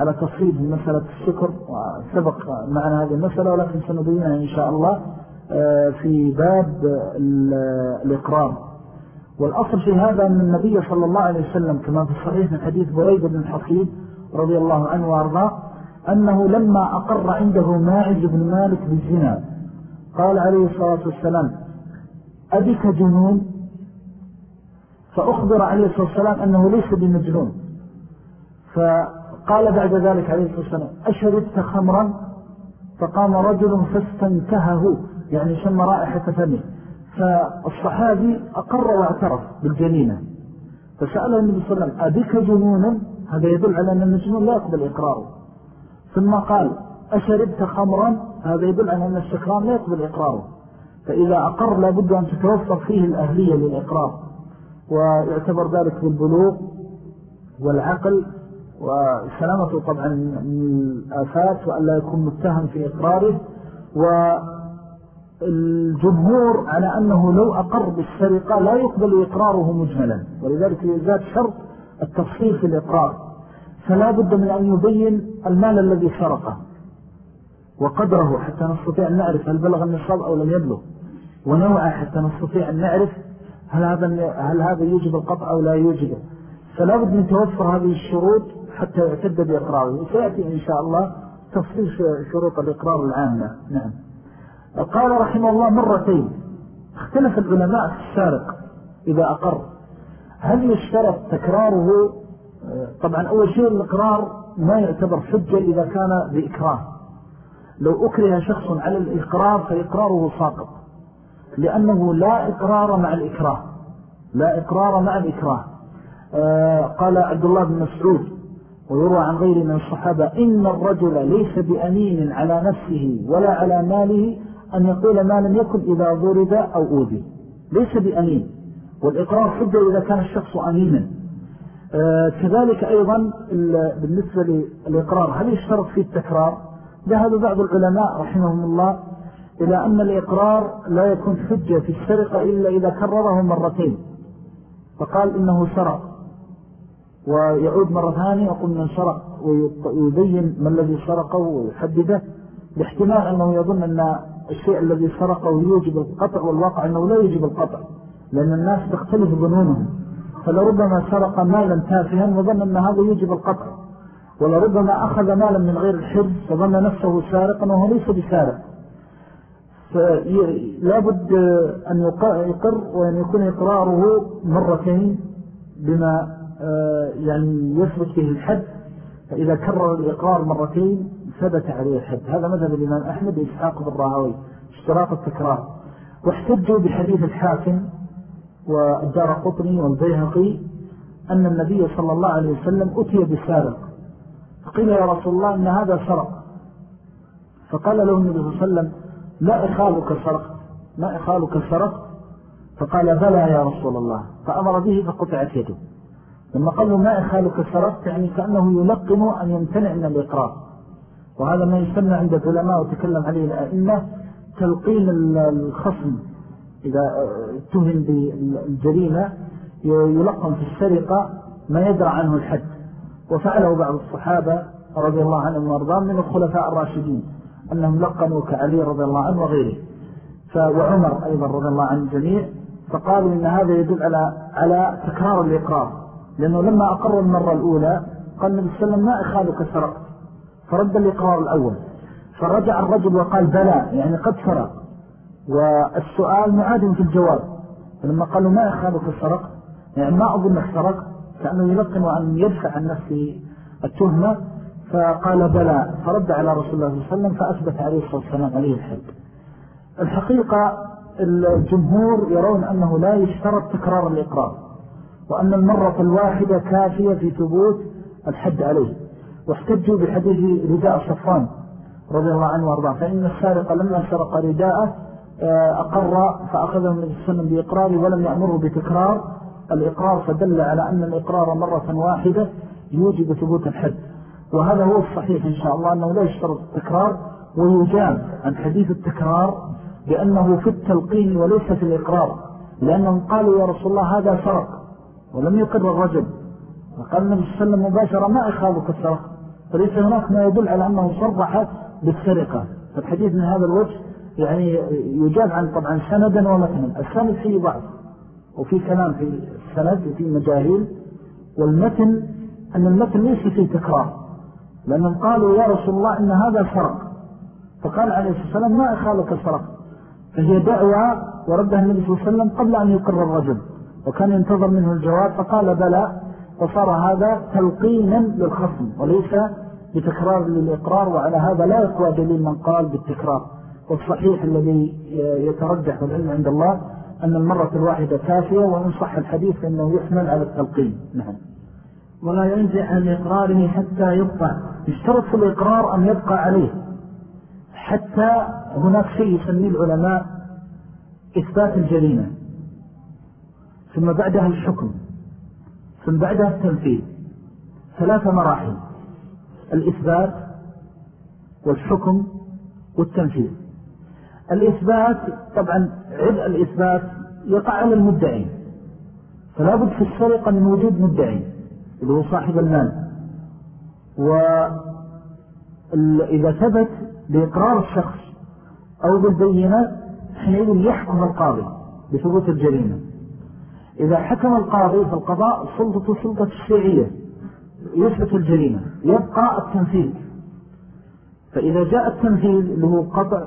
على تصريف مسألة الشكر وسبق معنا هذه المسألة ولكن سنبينها إن شاء الله آه، في باب الإقرار. والأصل في هذا أن النبي صلى الله عليه وسلم كما في الصحيح من حديث بريد بن الحصيب رضي الله عنه وأرضاه أنه لما أقر عنده ماعز بن مالك بالزنا قال عليه الصلاة والسلام أبك جنون؟ فأخبر عليه الصلاة والسلام أنه ليس بمجنون. فقال بعد ذلك عليه الصلاة والسلام أشربت خمرا؟ فقام رجل فاستنتهه يعني شم رائحة فمه. فالصحابي أقر واعترف بالجنينة. فسأله النبي صلى الله عليه وسلم أبك جنونا هذا يدل على أن المجنون لا يقبل إقراره. ثم قال أشربت خمرا؟ هذا يدل على أن السكران لا يقبل إقراره. فإذا أقر لابد أن تتوفر فيه الأهلية للإقرار. ويعتبر ذلك بالبلوغ والعقل وسلامته طبعا من الآفات وأن لا يكون متهم في إقراره. الجمهور على أنه لو أقر بالسرقة لا يقبل إقراره مجملا ولذلك يزاد شرط التفصيل في الإقرار. فلا بد من أن يبين المال الذي سرقه وقدره حتى نستطيع أن نعرف هل بلغ النصاب أو لم يبلغ ونوعه حتى نستطيع أن نعرف هل هذا, هل هذا يوجب القطع أو لا يوجبه فلا بد من توفر هذه الشروط حتى يعتد بإقراره. وسيأتي إن شاء الله تفصيل شروط الإقرار العامة. نعم. قال رحمه الله مرتين. اختلف العلماء في السارق إذا أقر. هل يشترط تكراره؟ طبعا أول شيء الإقرار ما يعتبر حجة إذا كان بإكراه. لو أكره شخص على الإقرار فإقراره ساقط. لأنه لا إقرار مع الإكراه. لا إقرار مع الإكراه. آه، قال عبد الله بن مسعود ويروى عن غير من الصحابة إن الرجل ليس بأمين على نفسه ولا على ماله أن يقول ما لم يكن إذا ضرب أو أوذي. ليس بأمين. والإقرار حجة إذا كان الشخص أمينا. آه كذلك أيضا بالنسبة للإقرار هل يشترط فيه التكرار؟ ذهب بعض العلماء رحمهم الله إلى أن الإقرار لا يكون حجة في السرقة إلا إذا كرره مرتين. فقال إنه سرق. ويعود مرة ثانية يقول من سرق ويبين ما الذي سرقه ويحدده باحتمال أنه يظن أن الشيء الذي سرقه يوجب القطع والواقع أنه لا يوجب القطع لأن الناس تختلف ظنونهم. فلربما سرق مالا تافها وظن أن هذا يوجب القطع. ولربما أخذ مالا من غير الحرز فظن نفسه سارقا وهو ليس بسارق. فلا بد أن يقر وأن يكون إقراره مرتين بما آه، يعني يثبت به الحد. فإذا كرر الإقرار مرتين ثبت عليه الحد. هذا مذهب الإمام أحمد إسحاق بالراهوي اشتراط التكرار. واحتجوا بحديث الحاكم والدار قطني والبيهقي أن النبي صلى الله عليه وسلم أتي بسارق. فقيل يا رسول الله أن هذا سرق. فقال له النبي صلى الله عليه وسلم لا إخالك سرق ما إخالك سرق. فقال بلى يا رسول الله. فأمر به فقطعت يده. لما قالوا ما إخالك سرقت يعني كأنه يلقن أن يمتنع من الإقرار. وهذا ما يسمى عند العلماء وتكلم عليه الأئمة تلقين الخصم. إذا اتهم بالجريمة يلقن في السرقة ما يدرى عنه الحد. وفعله بعض الصحابة رضي الله عنهم وأرضاهم من الخلفاء الراشدين أنهم لقنوا كعلي رضي الله عنه وغيره. وعمر أيضا رضي الله عن الجميع فقالوا إن هذا يدل على على تكرار الإقرار. لأنه لما أقر المرة الأولى قال النبي صلى الله عليه وسلم ما أخالك سرق فرد الإقرار الأول. فرجع الرجل وقال بلى يعني قد سرق. والسؤال معاد في الجواب. فلما قالوا ما أخالك سرق يعني ما أظنك سرق كأنه يلقن أن يدفع عن نفسه التهمة. فقال بلى فرد على رسول الله صلى الله عليه وسلم فأثبت عليه الصلاة والسلام عليه الحد. الحقيقة الجمهور يرون أنه لا يشترط تكرار الإقرار وأن المرة الواحدة كافية في ثبوت الحد عليه. واحتجوا بحديث رداء صفان رضي الله عنه وارضاه. فإن السارق لما سرق رداءه آه، أقر فأخذه من السنة بإقراره ولم يأمره بتكرار الإقرار فدل على أن الإقرار مرة واحدة يوجب ثبوت الحد. وهذا هو الصحيح إن شاء الله أنه لا يشترط التكرار ويجاب عن حديث التكرار بأنه في التلقين وليس في الإقرار لأنهم قالوا يا رسول الله هذا سرق ولم يقر الرجل. وقال النبي صلى الله عليه وسلم مباشرة ما أخاذك السرق فليس هناك ما يدل على أنه صرح بالسرقة. فالحديث من هذا الوجه يعني يجاب عن طبعا سندا ومتنا. السند فيه ضعف وفي كلام في السند وفي مجاهيل والمتن أن المتن ليس فيه تكرار لأنهم قالوا يا رسول الله إن هذا سرق. فقال عليه الصلاة والسلام ما أخالك السرق. فهي دعوة وردها النبي صلى الله عليه وسلم قبل أن يقر الرجل وكان ينتظر منه الجواب فقال بلى. فصار هذا تلقينا للخصم وليس بتكرار للإقرار وعلى هذا لا يقوى دليل من قال بالتكرار. والصحيح الذي يترجح العلم عند الله أن المرة الواحدة كافية وإن صح الحديث فإنه يحمل على التلقين. نعم. ولا ينزع عن إقراره حتى يبقى. يشترط في الإقرار أن يبقى عليه. حتى هناك شيء يسميه العلماء إثبات الجريمة. ثم بعدها الحكم. ثم بعدها التنفيذ. ثلاثة مراحل. الإثبات والحكم والتنفيذ. الإثبات طبعا عبء الإثبات يقع على المدعي. فلا بد في السرقة من وجود مدعي اللي هو صاحب المال. وإذا ثبت بإقرار الشخص أو بالبينة حينئذ يحكم القاضي بثبوت الجريمة. إذا حكم القاضي فالقضاء سلطة سلطة الشيعية يثبت الجريمة يبقى التنفيذ فإذا جاء التنفيذ اللي هو قطع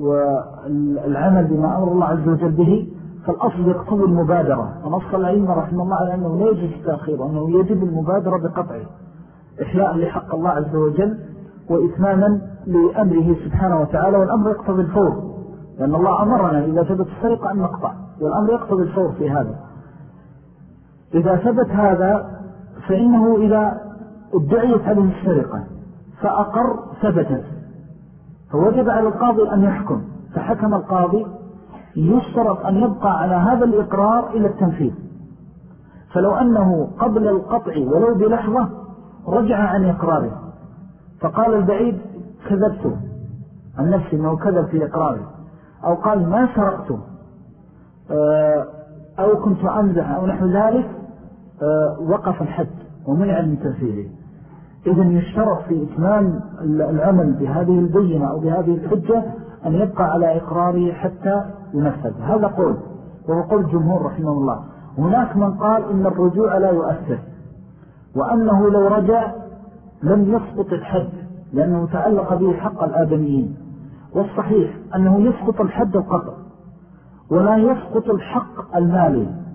والعمل بما أمر الله عز وجل به فالأصل يقتضي المبادرة. ونص العلم رحمه الله على أنه لا يجب التأخير وأنه يجب المبادرة بقطعه إحياء لحق الله عز وجل وإثماما لأمره سبحانه وتعالى والأمر يقتضي الفور. لأن الله أمرنا إذا ثبت السرقة أن نقطع والأمر يقتضي الفور في هذا. إذا ثبت هذا فإنه إذا ادعيت عليه السرقة فأقر ثبتت. فوجب على القاضي أن يحكم فحكم القاضي يشترط أن يبقى على هذا الإقرار إلى التنفيذ. فلو أنه قبل القطع ولو بلحظة رجع عن إقراره فقال البعيد كذبته عن نفسي أنه كذب في إقراره أو قال ما سرقته آه، أو كنت أمزح أو نحو ذلك وقف الحد ومنع من تنفيذه إذن يشترط في إتمام العمل بهذه البينة أو بهذه الحجة أن يبقى على إقراره حتى ينفذ. هذا قول وهو قول الجمهور رحمه الله. هناك من قال إن الرجوع لا يؤثر وأنه لو رجع لم يسقط الحد لأنه تعلق به حق الآدميين. والصحيح أنه يسقط الحد القطع ولا يسقط الحق المالي.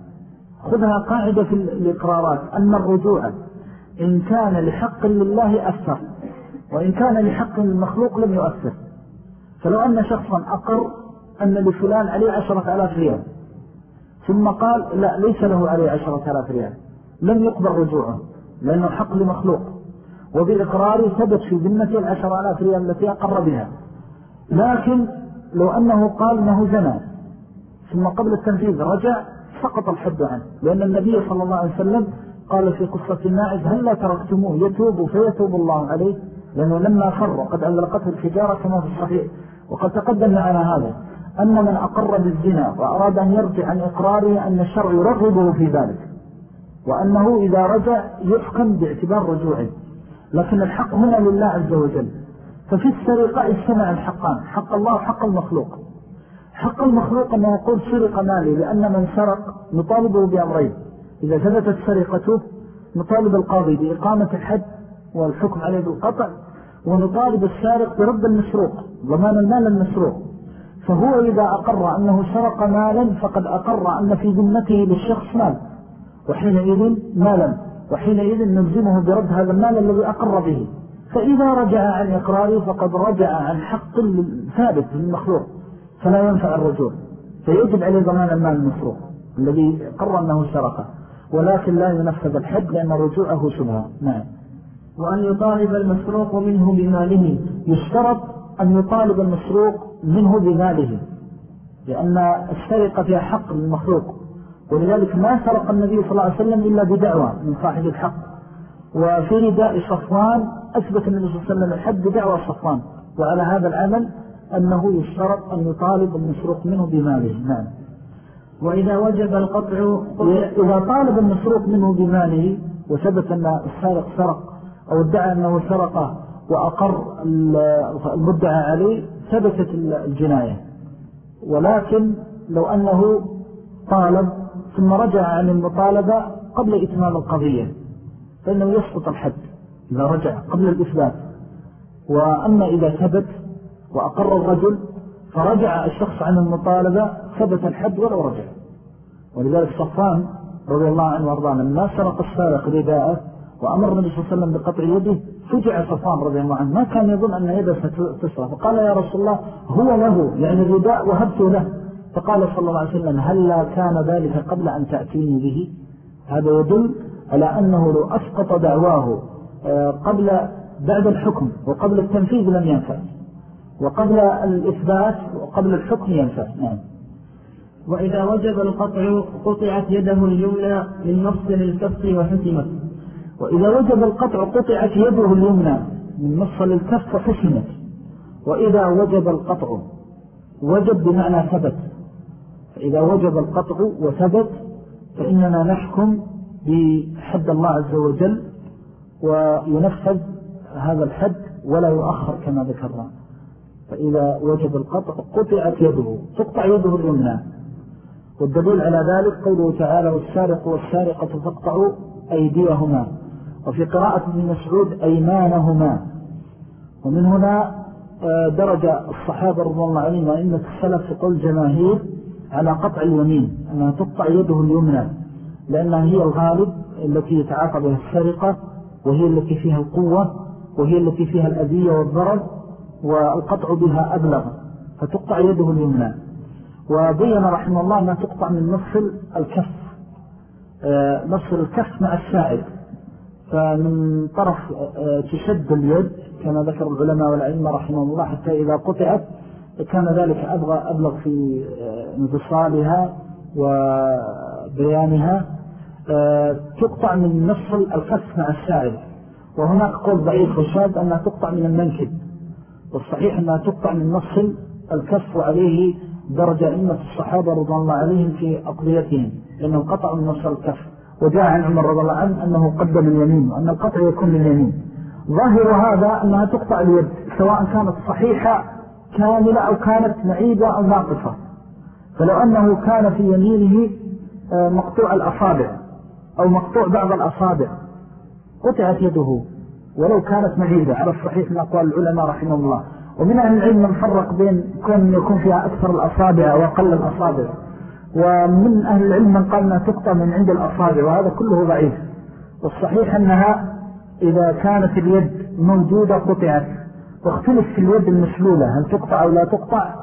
خذها قاعدة في الإقرارات. أن الرجوع إن كان لحق لله أثر وإن كان لحق للمخلوق لم يؤثر. فلو أن شخصا أقر أن لفلان عليه عشرة ألاف ريال ثم قال لا ليس له عليه عشرة ألاف ريال لم يقبل رجوعه لأنه حق لمخلوق. وبإقراره ثبت في ذمته العشرة ألاف ريال التي أقر بها. لكن لو أنه قال أنه زنى ثم قبل التنفيذ رجع سقط الحد عنه. لأن النبي صلى الله عليه وسلم قال في قصة ماعز هل لا تركتموه؟ يتوب فيتوب الله عليه لأنه لما فر قد أغلقته الحجارة كما في الصحيح. وقد تقدم معنا هذا أن من أقر بالزنا وأراد أن يرجع عن إقراره أن الشرع يرغبه في ذلك وأنه إذا رجع يحكم باعتبار رجوعه. لكن الحق هنا لله عز وجل. ففي السرقة اجتمع الحقان حق الله وحق المخلوق. حق المخلوق أنه يقول سرق مالي لأن من سرق نطالبه بأمرين. إذا ثبتت سرقته نطالب القاضي بإقامة الحد والحكم عليه بالقطع ونطالب السارق برد المسروق ضمان المال المسروق. فهو إذا أقر أنه سرق مالا فقد أقر أن في ذمته للشخص مال. وحينئذ مالا وحينئذ نلزمه برد هذا المال الذي أقر به. فإذا رجع عن إقراره فقد رجع عن حق ثابت للمخلوق. فلا ينفع الرجوع. فيجب عليه ضمان المال المسروق الذي قرر أنه سرقه ولكن لا ينفذ الحد لأن رجوعه شبهة. نعم. وأن يطالب المسروق منه بماله. يشترط أن يطالب المسروق منه بماله. لأن السرقة فيها حق للمخلوق. ولذلك ما سرق النبي صلى الله عليه وسلم إلا بدعوة من صاحب الحق. وفي رداء صفوان أثبت النبي صلى الله عليه وسلم الحد بدعوة صفوان. وعلى هذا العمل أنه يشترط أن يطالب المسروق منه بماله. نعم. وإذا وجب القطع إذا طالب المسروق منه بماله وثبت أن السارق سرق أو ادعى أنه سرقه وأقر المدعى عليه ثبتت الجناية. ولكن لو أنه طالب ثم رجع عن المطالبة قبل إتمام القضية فإنه يسقط الحد إذا رجع قبل الإثبات. وأما إذا ثبت وأقر الرجل فرجع الشخص عن المطالبة ثبت الحد ولو رجع. ولذلك صفان رضي الله عنه وأرضاه لما سرق السارق رداءه وأمر النبي صلى الله عليه وسلم بقطع يده فجع صفان رضي الله عنه. ما كان يظن أن يده ستسرى فقال يا رسول الله هو له يعني الرداء وهبته له. فقال صلى الله عليه وسلم هل لا كان ذلك قبل أن تأتيني به؟ هذا يدل على أنه لو أسقط دعواه آه، قبل بعد الحكم وقبل التنفيذ لم ينفع وقبل الإثبات وقبل الحكم ينفع نعم. وإذا وجب القطع قطعت يده اليمنى من مفصل الكف وحسمت. وإذا وجب القطع قطعت يده اليمنى من مفصل الكف وحسمت. وإذا وجب القطع وجب بمعنى ثبت. فإذا وجب القطع وثبت فإننا نحكم بحد الله عز وجل وينفذ هذا الحد ولا يؤخر كما ذكرنا. فإذا وجب القطع قطعت يده تقطع يده اليمنى. والدليل على ذلك قوله تعالى والسارق والسارقة فاقطعوا أيديهما. وفي قراءة ابن مسعود أيمانهما. ومن هنا آه، درج الصحابة رضي الله عليهم وإنة السلف في قول جماهير على قطع اليمين أنها تقطع يده اليمنى لأنها هي الغالب التي يتعاقى بها السرقة وهي التي فيها القوة وهي التي فيها الأذية والضرر. والقطع بها أبلغ فتقطع يده اليمنى. وبين رحمه الله أنها تقطع من مفصل الكف آه، مفصل الكف مع الساعد فمن طرف آه، تشد اليد كما ذكر العلماء والعلم رحمه الله حتى إذا قطعت كان ذلك أبغى أبلغ في آه، انفصالها وبيانها. تقطع من مفصل الكف مع الساعد وهناك قول ضعيف وشاد أنها تقطع من المنكب. والصحيح أنها تقطع من مفصل الكف وعليه درجة إمة الصحابة رضا الله عليهم في أقضيتهم لأنهم قطعوا من مفصل الكف وجاء عن عمر رضا الله عنه أنه قدم اليمين وأن القطع يكون لليمين ظاهر هذا أنها تقطع اليد سواء كانت صحيحة كاملة أو كانت معيبة أو ناقصة. فلو أنه كان في يمينه آه، مقطوع الأصابع أو مقطوع بعض الأصابع قطعت يده. ولو كانت مجيدة على الصحيح من أقوال العلماء رحمه الله. ومن أهل العلم من فرق بين كون يكون فيها أكثر الأصابع وأقل الأصابع. ومن أهل العلم من قال أنها تقطع من عند الأصابع وهذا كله ضعيف. والصحيح أنها إذا كانت اليد موجودة قطعت. واختلف في اليد المسلولة هل تقطع أو لا تقطع؟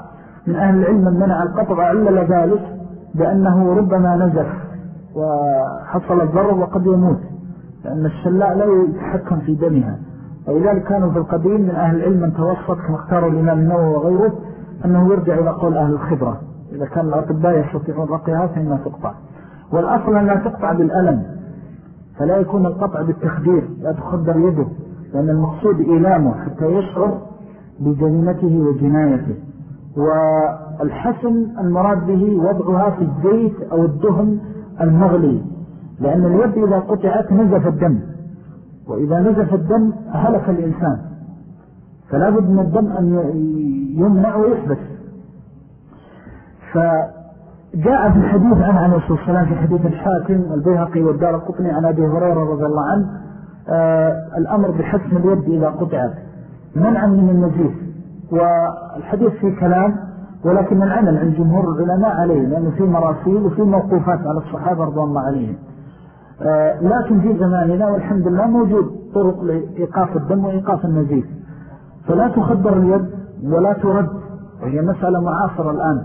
من أهل العلم من منع القطع علل ذلك بأنه ربما نزف وحصل الضرر وقد يموت. لأن الشلاء لا يتحكم في دمها. ولذلك كانوا في القديم من أهل العلم من توسط كما اختاروا الإمام النووي وغيره أنه يرجع إلى قول أهل الخبرة. إذا كان الأطباء يستطيعون رقيها فإنها تقطع. والأصل أنها تقطع بالألم فلا يكون القطع بالتخدير لا تخدر يده لأن المقصود إيلامه حتى يشعر بجريمته وجنايته. والحسن المراد به وضعها في الزيت أو الدهن المغلي. لأن اليد إذا قطعت نزف الدم وإذا نزف الدم هلك الإنسان. فلا بد من الدم أن يمنع ويحبس. فجاء في الحديث عن عن رسول الله في حديث الحاكم البيهقي والدار القطني عن أبي هريرة رضي الله عنه آه الأمر بحسن اليد إذا قطعت. منعا من النزيف. والحديث فيه كلام ولكن العمل عند جمهور العلماء عليه لأنه في مراسيل وفي موقوفات على الصحابة رضي الله عليهم. لكن في زماننا والحمد لله موجود طرق لإيقاف الدم وإيقاف النزيف. فلا تخدر اليد ولا ترد وهي مسألة معاصرة الآن.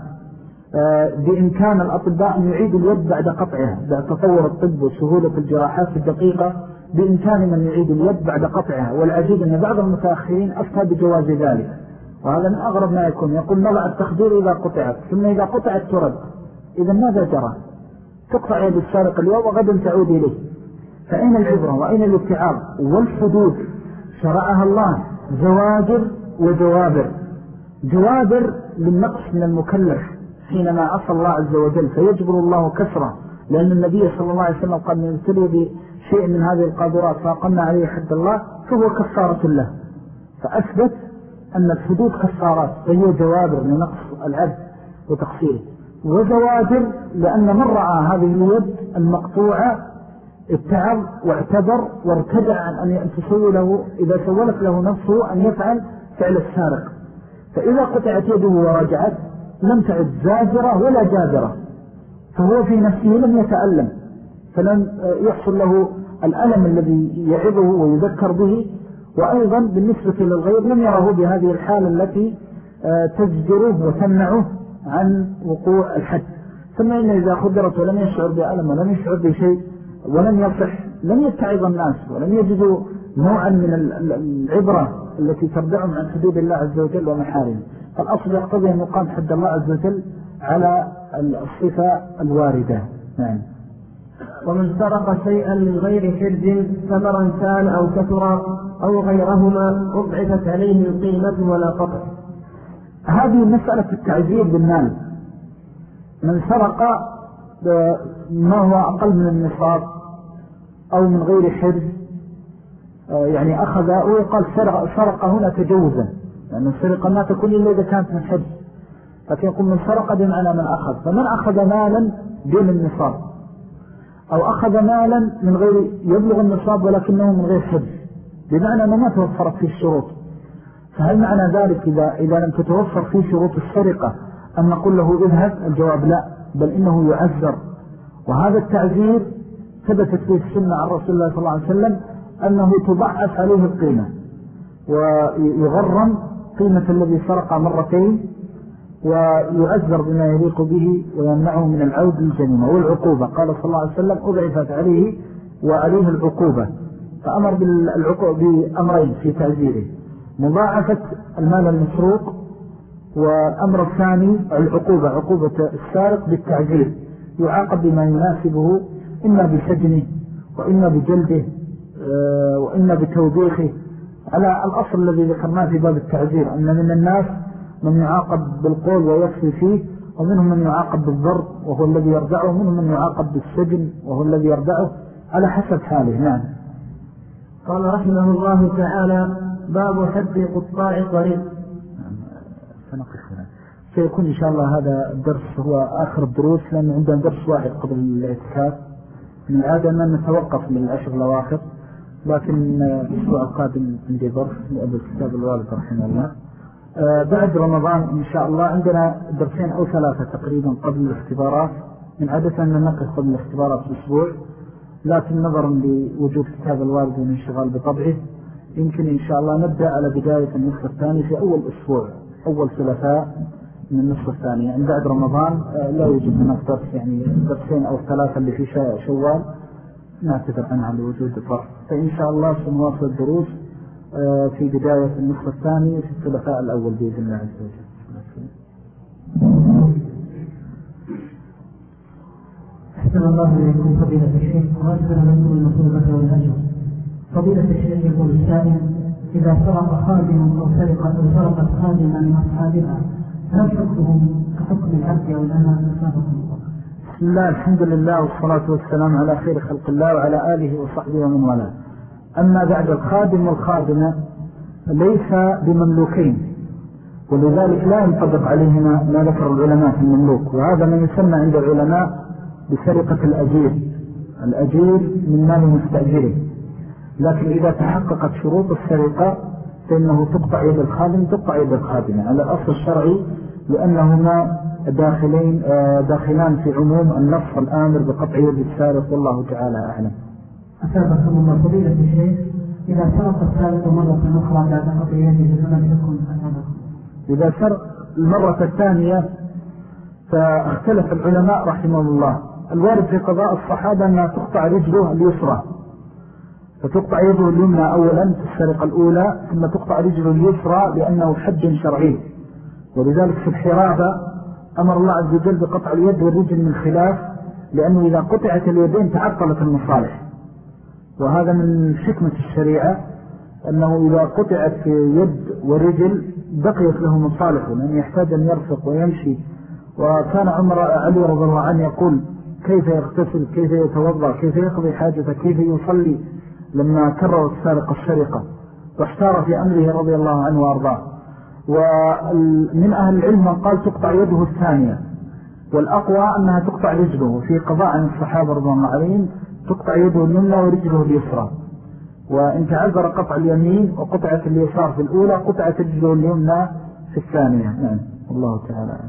آه بإمكان الأطباء أن يعيدوا اليد بعد قطعها بعد تطور الطب وسهولة الجراحات الدقيقة بإمكان من يعيد اليد بعد قطعها. والعجيب أن بعض المتأخرين أفتى بجواز ذلك. وهذا من أغرب ما يكون يقول نضع التخدير إذا قطعت ثم إذا قطعت ترد. إذا ماذا جرى؟ تقطع يد السارق اليوم وغدا تعود إليه. فأين العبرة وأين الاتعاب والحدود. شرعها الله. زواجر وجوابر. جوابر للنقص من المكلف حينما عصى الله عز وجل. فيجبر الله كسره. لأن النبي صلى الله عليه وسلم قال نبتلي بشيء من هذه القادرات فأقمنا عليه حد الله فهو كفارة له. فأثبت أن الحدود كفارات. فهي جوابر لنقص العبد وتقصيره. وزواجر لأن من رأى هذه اليد المقطوعة اتعظ واعتبر وارتدع عن أن تسوي له إذا سولت له نفسه أن يفعل فعل السارق. فإذا قطعت يده ورجعت لم تعد زاجرة ولا جابرة. فهو في نفسه لم يتألم. فلم يحصل له الألم الذي يعظه ويذكر به. وأيضا بالنسبة للغير لم يره بهذه الحالة التي آه، تزجره وتمنعه. عن وقوع الحد. ثم إن إذا خدرت ولم يشعر بألم ولم يشعر بشيء ولم يصح لم يتعظ الناس ولم يجدوا نوعا من العبرة التي تردعهم عن حدود الله عز وجل ومحارمه. فالأصل يقتضي أن يقام حد الله عز وجل على الصفة الواردة. نعم. ومن سرق شيئا من غير حرز ثمرا كان أو كثرا أو غيرهما أضعفت عليه القيمة ولا قطع. هذه مسألة التعذير بالمال. من سرق ما هو أقل من النصاب أو من غير حرز يعني أخذ ويقال سرق, سرق هنا تجوزا. لأن السرقة ما تكون إلا إذا كانت من حرز. لكن يقول من سرق بمعنى من أخذ. فمن أخذ مالا دون النصاب أو أخذ مالا من غير يبلغ النصاب ولكنه من غير حرز. بمعنى أنه ما توفرت فيه الشروط. فهل معنى ذلك إذا, إذا لم تتوفر فيه شروط السرقة أن نقول له اذهب؟ الجواب لا بل إنه يعذر. وهذا التعذير ثبتت فيه السنة عن رسول الله صلى الله عليه وسلم أنه تضعف عليه القيمة ويغرم قيمة الذي سرق مرتين ويعذر بما يليق به ويمنعه من العود للجنيمة والعقوبة. قال صلى الله عليه وسلم أضعفت عليه وعليه العقوبة. فأمر بأمرين في تعزيره مضاعفة المال المسروق والأمر الثاني العقوبة عقوبة السارق بالتعزير يعاقب بما يناسبه إما بسجنه وإما بجلده آه، وإما بتوبيخه. على الأصل الذي ذكرناه في باب التعزير أن من الناس من يعاقب بالقول ويكفي فيه ومنهم من يعاقب بالضرب وهو الذي يرجعه ومنهم من يعاقب بالسجن وهو الذي يرجعه على حسب حاله نعم. قال رحمه الله تعالى باب حد قطاع طريق سنقف هنا سيكون إن شاء الله هذا الدرس هو آخر الدروس لأن عندنا درس واحد قبل الاعتكاف. من العادة أن نتوقف من العشر الأواخر لكن الأسبوع القادم عندي ظرف لأبو الكتاب الوالد رحمه الله. آه، بعد رمضان إن شاء الله عندنا درسين أو ثلاثة تقريبا قبل الاختبارات. من عادة أن نقف قبل الاختبارات بأسبوع لكن نظرا لوجود كتاب الوالد والانشغال بطبعه. يمكن إن شاء الله نبدأ على بداية النصف الثاني في أول أسبوع أول ثلاثاء من النصف الثاني. يعني بعد رمضان آه، لا يوجد هناك درس يعني درسين أو ثلاثة اللي في شوال نعتذر عنها لوجود الفرق فإن شاء الله سنواصل الدروس آه، في بداية النصف الثاني في الثلاثاء الأول بإذن الله عز وجل. أحسن الله إليكم فضيلة الشيخ. وأسأل لكم المثوبة والأجر فضيلة الشيخ يقول السائل إذا سرق خادم أو سرق أو سرقت خادما من أصحابها هل حكمهم كحكم العبد أو الأمة بسم الله الحمد لله والصلاة والسلام على خير خلق الله وعلى آله وصحبه ومن والاه. أما بعد الخادم والخادمة ليس بمملوكين ولذلك لا ينطبق عليهما ما ذكر العلماء في المملوك وهذا ما يسمى عند العلماء بسرقة الأجير. الأجير من مال مستأجره لكن إذا تحققت شروط السرقة فإنه تقطع يد الخادم تقطع يد الخادم. على الأصل الشرعي لأنهما داخلين آه، داخلان في عموم النص الآمر بقطع يد السارق. والله تعالى أعلم. أسابقكم الله. فضيلة الشيخ إذا سرق السارق مرة أخرى بعد قطع يده فمن يكون إذا سرق المرة الثانية فاختلف العلماء رحمه الله. الوارد في قضاء الصحابة أنها تقطع رجله اليسرى. فتقطع يده اليمنى أولا في السرقة الأولى ثم تقطع رجله اليسرى لأنه حد شرعي. ولذلك في الحرابة أمر الله عز وجل بقطع اليد والرجل من خلاف لأنه إذا قطعت اليدين تعطلت المصالح. وهذا من حكمة الشريعة أنه إذا قطعت يد ورجل بقيت له مصالح لأن يحتاج أن يرفق ويمشي. وكان عمر علي رضي الله عنه يقول كيف يغتسل؟ كيف يتوضع كيف يقضي حاجته؟ كيف يصلي؟ لما كرر السارق السرقة واحتار في أمره رضي الله عنه وأرضاه. ومن أهل العلم من قال تقطع يده الثانية. والأقوى أنها تقطع رجله. وفي قضاء عن الصحابة رضي الله عليهم تقطع يده اليمنى ورجله اليسرى. وإن تعذر قطع اليمين وقطعت اليسار في الأولى قطعت رجله اليمنى في الثانية. نعم. الله تعالى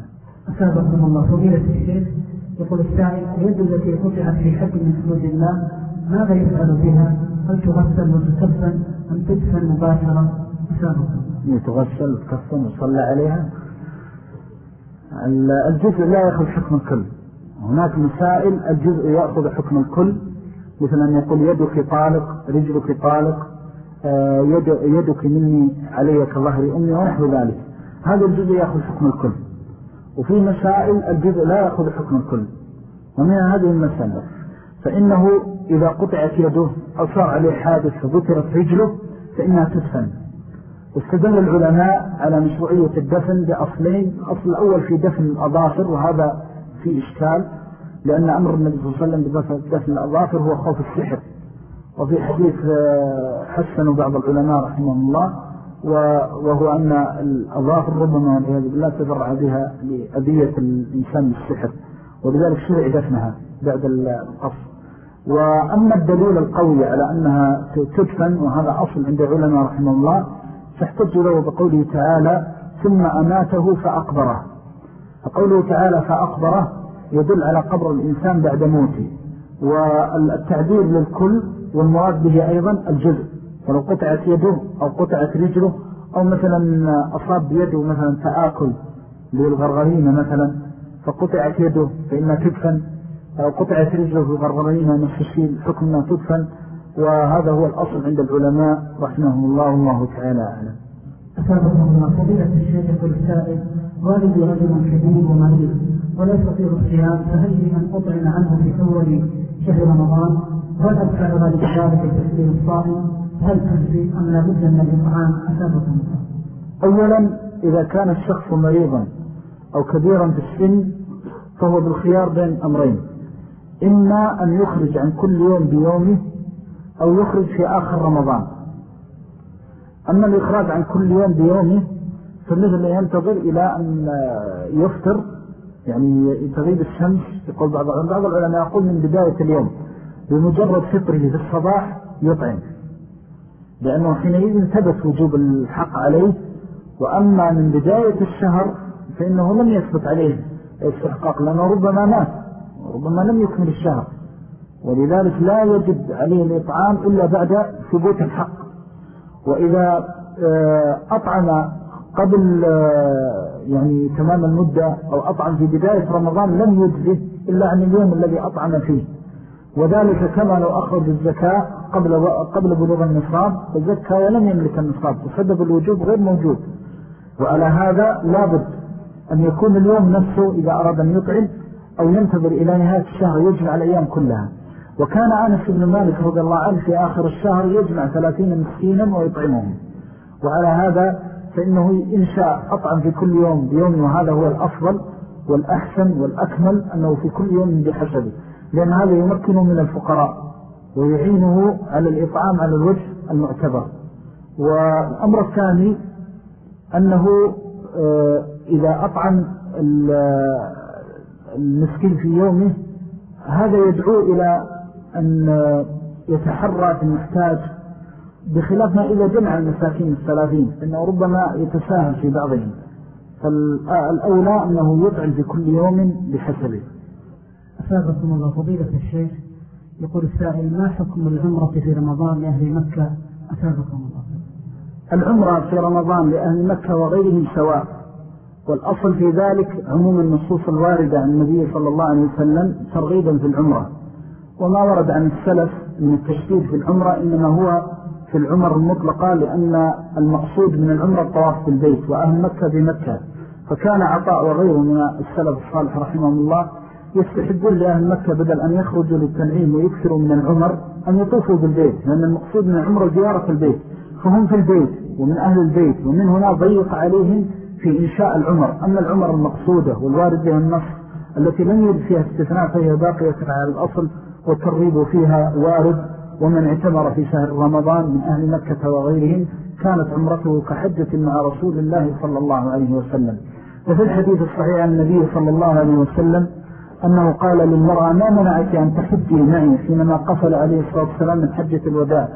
أسابقكم الله فضيلة الشيخ. يقول السائل اليد التي قطعت في حد من حدود الله ماذا يفعل بها؟ هل تغسل وتكفن أم تدفن مباشرة؟ يتغسل وتكفن وصلى عليها. الجزء لا يأخذ حكم الكل. هناك مسائل الجزء يأخذ حكم الكل. مثل أن يقول يدك طالق رجلك طالق آه، يد يدك مني علي كظهر أمي ونحو ذلك. هذا الجزء يأخذ حكم الكل. وفي مسائل الجزء لا يأخذ حكم الكل. ومن هذه المسألة فإنه إذا قطعت يده أو صار عليه حادث فذكرت رجله فإنها تدفن. واستدل العلماء على مشروعية الدفن بأصلين الأصل الأول في دفن الأظافر وهذا في إشكال لأن أمر النبي صلى الله عليه وسلم بدفن الأظافر هو خوف السحر. وفي حديث آه، حسن بعض العلماء رحمه الله وهو أن الأظافر ربما والعياذ بالله تفرع بها لأذية الإنسان بالسحر ولذلك شرع دفنها بعد القص وأما الدليل القوي على أنها تدفن وهذا أصل عند علماء رحمه الله فاحتج له بقوله تعالى ثم أماته فأقبره. فقوله تعالى فأقبره يدل على قبر الإنسان بعد موته والتعبير للكل والمراد به أيضا الجزء فلو قطعت يده أو قطعت رجله أو مثلا أصاب بيده مثلا تآكل للغرغرين مثلا فقطعت يده فإنها تدفن. قطعت رجله الغرغرين نفس الشيء حكمنا تدفن وهذا هو الأصل عند العلماء رحمه الله الله تعالى أعلم. أسابقنا الله فضيلة الشيخ يقول السائل والد رجل كبير ومريض ولا يستطيع الصيام فهل لمن أطعم عنه في أول شهر رمضان؟ وهل أدفع ذلك ذلك التسليم الصائم؟ هل تجزي أم لا بد من الإطعام؟ أسابقنا أولا إذا كان الشخص مريضا أو كبيرا في السن فهو بالخيار بين أمرين. إما أن يخرج عن كل يوم بيومه أو يخرج في آخر رمضان. أما الإخراج عن كل يوم بيومه فمثل ينتظر إلى أن يفتر يعني تغيب الشمس يقول بعض بعض العلماء يقول من بداية اليوم بمجرد فطره في الصباح يطعم. لأنه حينئذ ثبت وجوب الحق عليه وأما من بداية الشهر فإنه لم يثبت عليه إستحقاق لأنه ربما مات. وربما لم يكمل الشهر ولذلك لا يجب عليه الإطعام إلا بعد ثبوت الحق. وإذا آه، أطعم قبل آه، يعني تمام المدة أو أطعم في بداية رمضان لم يجزه إلا عن اليوم الذي أطعم فيه. وذلك كما لو أخرج الزكاة قبل, قبل بلوغ النصاب فزكى ولم يملك النصاب فسبب الوجوب غير موجود. وعلى هذا لابد أن يكون اليوم نفسه إذا أراد أن يطعم أو ينتظر إلى نهاية الشهر يجمع الأيام كلها. وكان أنس بن مالك رضي الله عنه في آخر الشهر يجمع ثلاثين مسكينا ويطعمهم. وعلى هذا فإنه إن شاء أطعم في كل يوم بيوم وهذا هو الأفضل والأحسن والأكمل أنه في كل يوم بحسبه. لأن هذا يمكنه من الفقراء ويعينه على الإطعام على الوجه المعتبر. والأمر الثاني أنه آه، إذا أطعم المسكين في يومه هذا يدعو إلى أن يتحرى في المحتاج بخلاف ما إذا جمع المساكين الثلاثين إنه ربما يتساهل في بعضهم. فالأولى أنه يطعم في كل يوم بحسبه. أسابقكم الله فضيلة الشيخ. يقول السائل ما حكم العمرة في رمضان لأهل مكة؟ أسابقكم الله. العمرة في رمضان لأهل مكة وغيرهم سواء. والأصل في ذلك عموم النصوص الواردة عن النبي صلى الله عليه وسلم ترغيبا في العمرة. وما ورد عن السلف من التشديد في العمرة إنما هو في العمر المطلقة لأن المقصود من العمرة الطواف في البيت وأهل مكة بمكة. فكان عطاء وغيره من السلف الصالح رحمه الله يستحبون لأهل مكة بدل أن يخرجوا للتنعيم ويكثروا من العمر أن يطوفوا بالبيت لأن المقصود من العمر زيارة البيت. فهم في البيت ومن أهل البيت ومن هنا ضيق عليهم في إنشاء العمر. أما العمر المقصودة والوارد بها النص التي لم يرد فيها استثناء فهي باقية على الأصل والترغيب فيها وارد ومن اعتمر في شهر رمضان من أهل مكة وغيرهم كانت عمرته كحجة مع رسول الله صلى الله عليه وسلم. وفي الحديث الصحيح عن النبي صلى الله عليه وسلم أنه قال للمرأة ما منعك أن تحجي معي حينما قفل عليه الصلاة والسلام من حجة الوداع؟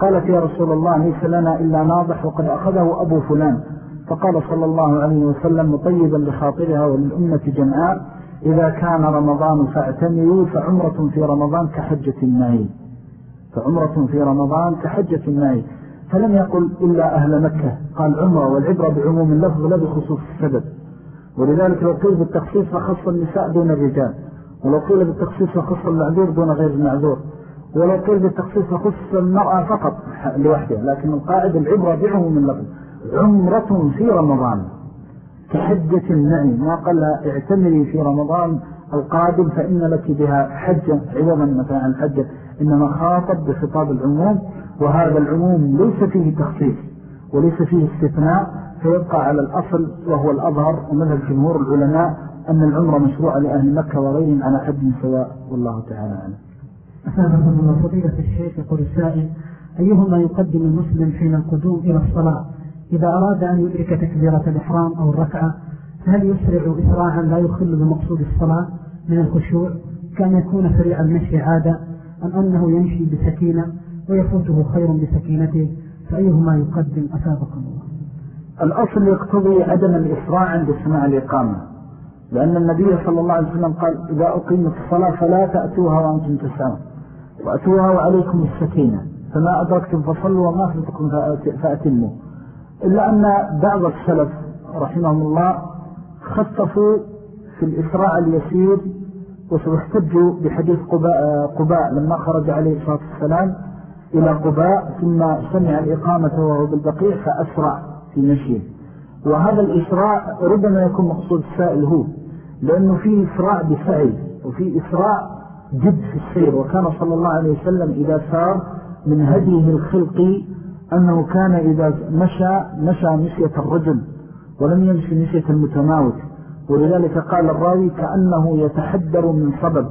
قالت يا رسول الله ليس لنا إلا ناضح وقد أخذه أبو فلان. فقال صلى الله عليه وسلم مطيبا لخاطرها وللأمة جمعاء إذا كان رمضان فاعتمروا فعمرة في رمضان كحجة معي فعمرة في رمضان كحجة معي فلم يقل إلا أهل مكة. قال عمرة والعبرة بعموم اللفظ لا بخصوص السبب. ولذلك لو قيل بالتخصيص فخص النساء دون الرجال. ولو قيل بالتخصيص فخص المعذور دون غير المعذور. ولو قيل بالتخصيص فخص المرأة فقط لوحدها لكن القاعدة العبرة بعموم اللفظ. عمرة في رمضان. كحجة معي ما قال اعتمري في رمضان القادم فإن لك بها حجة عوضا مثلا عن الحجة. إنما خاطب بخطاب العموم وهذا العموم ليس فيه تخصيص وليس فيه استثناء فيبقى على الأصل وهو الأظهر ومذهب جمهور العلماء أن العمر مشروع لأهل مكة وغيرهم على حد سواء والله تعالى عنه أسابقكم الله فضيلة الشيخ يقول السائل أيهما يقدم المسلم حين القدوم إلى الصلاة؟ إذا أراد أن يدرك تكبيرة الإحرام أو الركعة فهل يسرع إسراعا؟ لا يخل بمقصود الصلاة من الخشوع. كان يكون سريع المشي عادة أم أنه يمشي بسكينة ويفوته خير بسكينته؟ فأيهما يقدم؟ أسابقكم الله. الأصل يقتضي عدم الإسراع عند سماع الإقامة لأن النبي صلى الله عليه وسلم قال إذا أقيمت الصلاة فلا تأتوها وأنتم تسعون وأتوها وعليكم السكينة فما أدركتم فصلوا وما فاتكم فأتموا. إلا أن بعض السلف رحمهم الله خطفوا في الإسراع اليسير واحتجوا بحديث قباء, قباء لما خرج عليه الصلاة والسلام إلى قباء ثم سمع الإقامة وهو بالبقيع فأسرع في مشيه. وهذا الإسراع ربما يكون مقصود السائل هو لأنه فيه إسراع بسعي وفيه إسراع جد في السير. وكان صلى الله عليه وسلم إذا سار من هديه الخلقي أنه كان إذا مشى مشى مشية الرجل ولم يمشي مشية المتماوت ولذلك قال الراوي كأنه يتحدر من صبب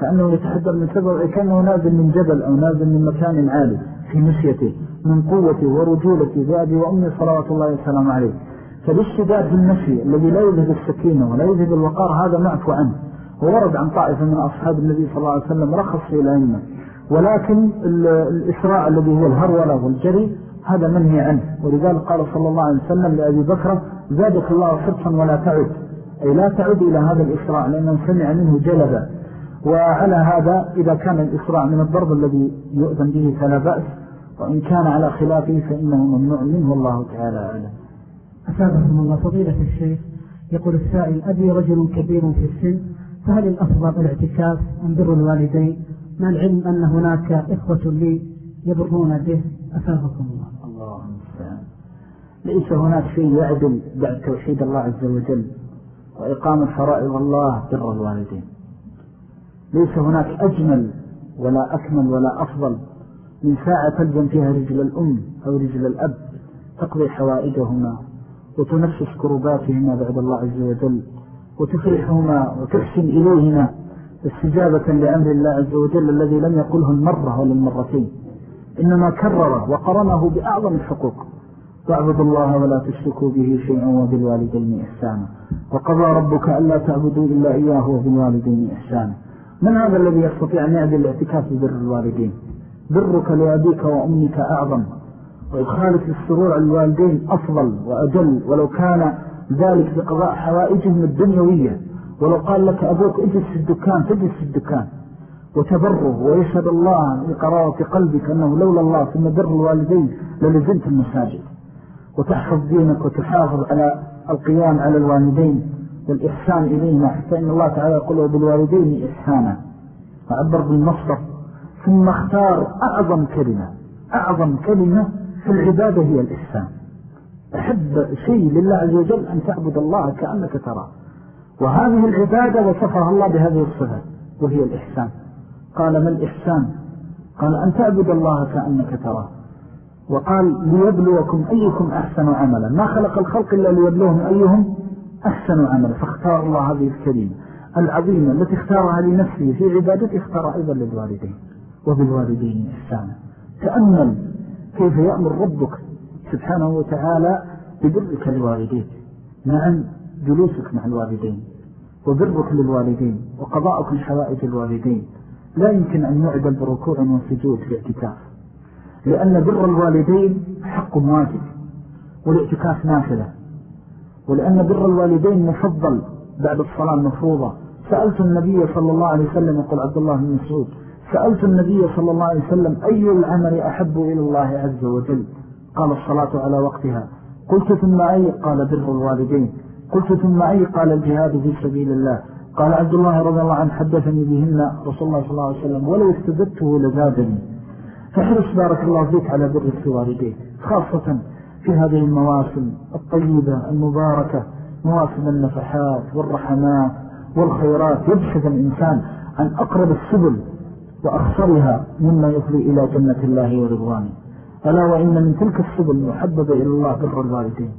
كأنه يتحدر من سبب كأنه نازل من جبل أو نازل من مكان عالي في مشيته من قوته ورجولته ذابي وأمي صلوات الله والسلام عليه. فالاشتداد في المشي الذي لا يذهب السكينة ولا يذهب الوقار هذا معفو عنه. وورد عن طائفة من أصحاب النبي صلى الله عليه وسلم رخص في الأئمة. ولكن الإسراء الذي هو الهرولة والجري هذا منهي عنه. ولذلك قال صلى الله عليه وسلم لأبي بكر زادك الله فرصا ولا تعد. أي لا تعد إلى هذا الإسراء لأنه سمع منه جلبا وعلى هذا إذا كان الإسراء من الضرب الذي يؤذن به فلا بأس وإن كان على خلافه فإنه ممنوع منه الله تعالى أعلم. أسابقكم الله. فضيلة الشيخ يقول السائل أبي رجل كبير في السن فهل الأفضل الاعتكاف أم بر الوالدين؟ مع العلم أن هناك إخوة لي يبرون به. أسابقكم الله. الله ليس هناك شيء يعدل بعد توحيد الله عز وجل وإقامة فرائض الله بر الوالدين. ليس هناك أجمل ولا أكمل ولا أفضل من ساعة تلزم فيها رجل الأم أو رجل الأب تقضي حوائجهما وتنفس كرباتهما بعد الله عز وجل وتفرحهما وتحسن إليهما استجابة لأمر الله عز وجل الذي لم يقله المرة ولا المرتين إنما كرره وقرنه بأعظم الحقوق. واعبدوا الله ولا تشركوا به شيئا وبالوالدين إحسانا. وقضى ربك ألا تعبدوا إلا إياه وبالوالدين إحسانا. من هذا الذي يستطيع أن يعدل الاعتكاف ببر الوالدين؟ برك لأبيك وأمك أعظم. وإدخالك السرور على الوالدين أفضل وأجل. ولو كان ذلك بقضاء حوائجهم الدنيوية. ولو قال لك أبوك اجلس في الدكان تجلس في الدكان. وتبره ويشهد الله لقراءة قلبك أنه لولا الله ثم بر الوالدين للزمت المساجد. وتحفظ دينك وتحافظ على القيام على الوالدين والإحسان إليهما حتى إن الله تعالى يقول بالوالدين إحسانا. فعبر بالمصدر. ثم اختار أعظم كلمة. أعظم كلمة في العبادة هي الإحسان. أحب شيء لله عز وجل أن تعبد الله كأنك ترى وهذه العبادة وصفها الله بهذه الصفة وهي الإحسان. قال ما الإحسان؟ قال أن تعبد الله كأنك ترى وقال ليبلوكم أيكم أحسن عملا. ما خلق الخلق إلا ليبلوهم أيهم أحسن عملا. فاختار الله هذه الكلمة العظيمة التي اختارها لنفسه في عبادته اختار أيضا للوالدين وبالوالدين إحسانا. تأمل كيف يأمر ربك سبحانه وتعالى ببرك لوالديك مع جلوسك مع الوالدين وبرك للوالدين وقضاءك لحوائج الوالدين. لا يمكن أن يعدل بركوع وسجود في اعتكاف لأن بر الوالدين حق واجب والاعتكاف نافلة. ولأن بر الوالدين مفضل بعد الصلاة المفروضة. سألت النبي صلى الله عليه وسلم يقول عبد الله بن مسعود سألت النبي صلى الله عليه وسلم أي العمل أحب إلى الله عز وجل؟ قال الصلاة على وقتها. قلت ثم أي؟ قال بر الوالدين. قلت ثم أي قال الجهاد في سبيل الله. قال عبد الله رضي الله عنه حدثني بهن رسول الله صلى الله عليه وسلم ولو استددته لزادني. فحرص بارك الله فيك على بر الوالدين خاصة في هذه المواسم الطيبة المباركة مواسم النفحات والرحمات والخيرات. يبحث الإنسان عن أقرب السبل وأخصرها مما يفضي إلى جنة الله ورضوانه. ألا وإن من تلك السبل محببة إلى الله بر الوالدين.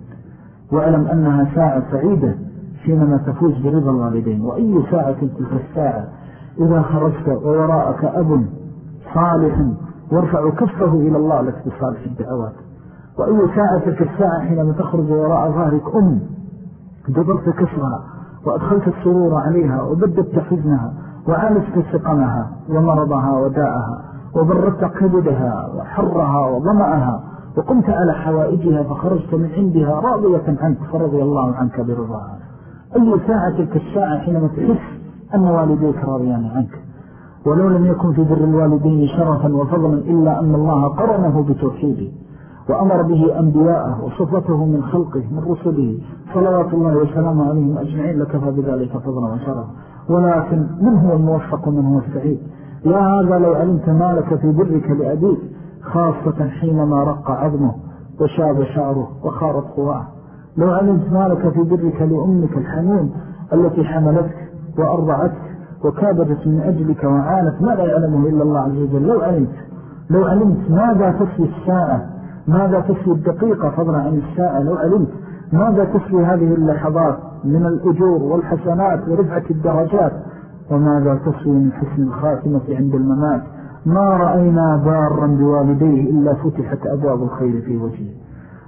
واعلم أنها ساعة سعيدة حينما تفوز برضا الوالدين. وأي ساعة تلك الساعة؟ إذا خرجت ووراءك أب صالح وارفع كفه إلى الله لك بصالح الدعوات. وأي ساعة تلك الساعة حينما تخرج وراء ظهرك أم؟ جبرت كسرها وأدخلت السرور عليها وبدت حزنها وعالجت سقمها ومرضها وداءها وبردت كبدها وحرها وضمأها وقمت على حوائجها فخرجت من عندها راضية عنك فرضي الله عنك برضاها أي ساعة تلك الساعة حينما تحس أن والديك راضيان عنك. ولو لم يكن في بر الوالدين شرفا وفضلا إلا أن الله قرنه بتوحيده وأمر به أنبياءه وصفته من خلقه من رسله. صلوات الله وسلامه عليهم أجمعين لكفى بذلك فضلا وشرفا. ولكن من هو الموفق ومن هو السعيد؟ يا هذا لو علمت مالك في برك لأبيك خاصة حينما رق عظمه وشاب شعره وخارت قواه لو علمت مالك في برك لأمك الحنون التي حملتك وأرضعتك وكابدت من أجلك وعانت ما لا يعلمه إلا الله عز وجل؟ لو علمت لو علمت ماذا تسوي الساعة ماذا تسوي الدقيقة فضلا عن الساعة لو علمت ماذا تسوي هذه اللحظات من الأجور والحسنات ورفعة الدرجات وماذا تسوي من حسن الخاتمة عند الممات؟ ما رأينا بارا بوالديه إلا فتحت أبواب الخير في وجهه.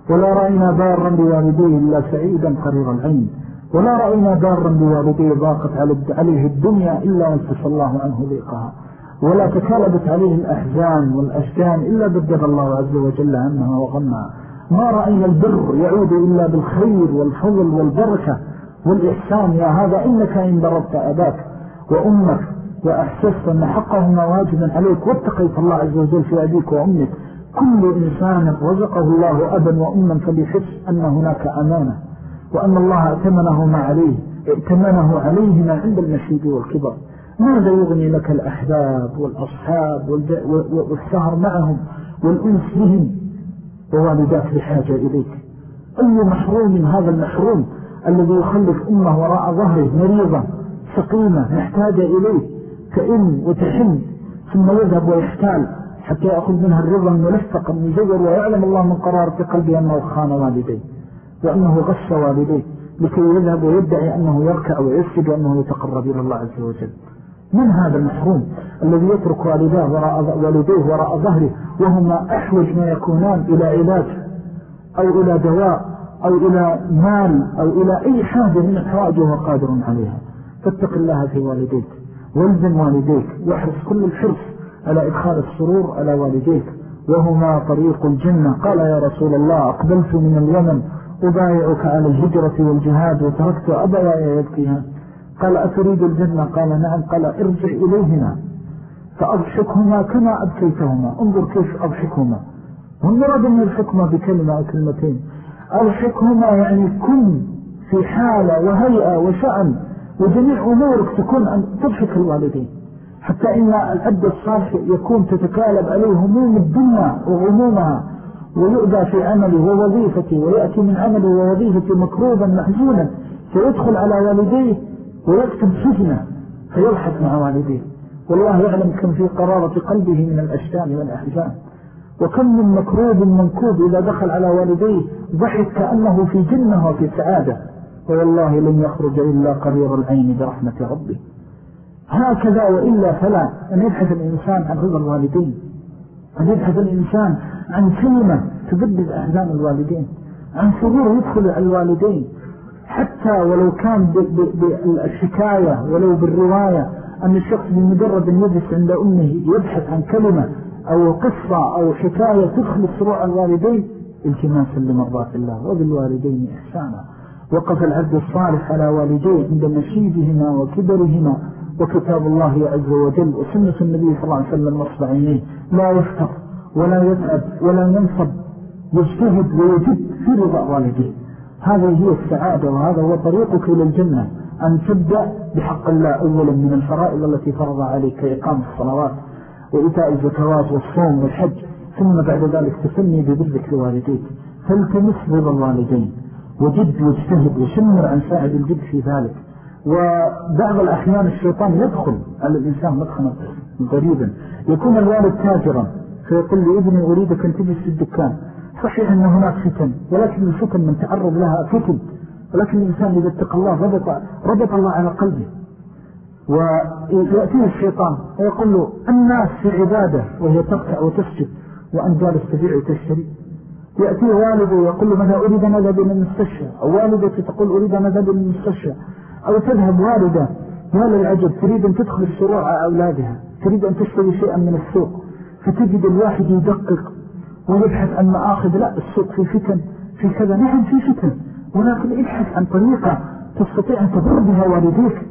ولا رأينا بارا بوالديه إلا سعيدا قرير العين. ولا رأينا بارا بوالديه ضاقت عليه الدنيا إلا انفس الله عنه ذيقها ولا تكالبت عليه الأحزان والأشجان إلا بدد الله عز وجل عنها وغمها. ما رأينا البر يعود إلا بالخير والفضل والبركة والإحسان. يا هذا إنك إن ضربت أباك وأمك وأحسست أن حقهما واجبا عليك. واتقيت الله عز وجل في أبيك وأمك. كل إنسان رزقه الله أبا وأما فليحس أن هناك أمانة. وأن الله اتمنه ما عليه. ائتمنه عليهما عند المشيد والكبر. ماذا يغني لك الأحباب والأصحاب والسهر معهم والأنس بهم؟ ووالدات بحاجة إليك. أي محروم هذا المحروم الذي يخلف أمه وراء ظهره مريضة سقيمة محتاجة إليه؟ تئن وتحن ثم يذهب ويحتال حتى يأخذ منها الرضا الملفق المزور ويعلم الله من قرارة قلبه أنه خان والديه وأنه غش والديه لكي يذهب ويدعي أنه يركع ويسجد وأنه يتقرب إلى الله عز وجل. من هذا المحروم الذي يترك والديه وراء, والديه وراء ظهره وهما أحوج ما يكونان إلى علاج أو إلى دواء أو إلى مال أو إلى أي حاجة من الحوائج وهو قادر عليها. فاتق الله في والديك. والزم والديك واحرص كل الحرص على إدخال السرور على والديك. وهما طريق الجنة. قال يا رسول الله أقبلت من اليمن. أبايعك على الهجرة والجهاد وتركت أبوايا يبكيها. قال أتريد الجنة؟ قال نعم. قال ارجع إليهما. فأضحكهما كما أبكيتهما. انظر كيف أضحكهما. والمراد من الحكمة بكلمة أو كلمتين. أضحكهما يعني كن في حالة وهيئة وشأن وجميع أمورك تكون أن تضحك الوالدين. حتى إن الأب الصالح يكون تتكالب عليه هموم الدنيا وغمومها ويؤدى في عمله ووظيفته ويأتي من عمله ووظيفته مكروبا محزونا فيدخل على والديه ويكتب سجنة فيضحك مع والديه. والله يعلم كم في قرارة قلبه من الأشتان والأحزان. وكم من مكروب منكوب إذا دخل على والديه ضحك كأنه في جنة وفي سعادة. فوالله لن يخرج إلا قرير العين برحمة ربه هكذا وإلا فلا. أن يبحث الإنسان عن رضا الوالدين. أن يبحث الإنسان عن كلمة تبدل أحزان الوالدين. عن سرور يدخل الوالدين. حتى ولو كان بالحكاية ولو بالرواية أن الشخص بمجرد أن يجلس عند أمه يبحث عن كلمة أو قصة أو حكاية تدخل سروع الوالدين التماسا لمرضات الله وبالوالدين إحسانا. وقف العبد الصالح على والديه عند مشيبهما وكبرهما وكتاب الله عز وجل وسنة النبي صلى الله عليه وسلم نصب عينيه. لا يفتر ولا يتعب ولا ينصب يجتهد ويجد في رضا والديه. هذه هي السعادة وهذا هو طريقك إلى الجنة أن تبدأ بحق الله أولا من الفرائض التي فرض عليك إقام الصلوات وإتاء الزكوات والصوم والحج ثم بعد ذلك تسمي ببرك لوالديك. فالتمس رضا الوالدين. وجد واجتهد وشمر عن ساعد الجد في ذلك. وبعض الأحيان الشيطان يدخل على الإنسان مدخلا غريبا. يكون الوالد تاجرا فيقول لابني أريدك أن تجلس في الدكان. صحيح أن هناك فتن ولكن الفتن من تعرض لها فتن. ولكن الإنسان إذا اتقى الله ربط, ربط الله على قلبه. ويأتيه الشيطان ويقول له الناس في عبادة وهي تقطع وتسجد وأن جالس تبيع وتشتري. يأتيه والده ويقول له ماذا أريد أن أذهب إلى المستشفى أو والدة تقول أريد أن أذهب إلى المستشفى أو تذهب والدة يا للعجب تريد أن تدخل الشروع على أولادها تريد أن تشتري شيئا من السوق فتجد الواحد يدقق ويبحث عن مآخذ لا السوق في فتن في كذا نعم في فتن ولكن ابحث عن طريقة تستطيع أن تضر بها والديك.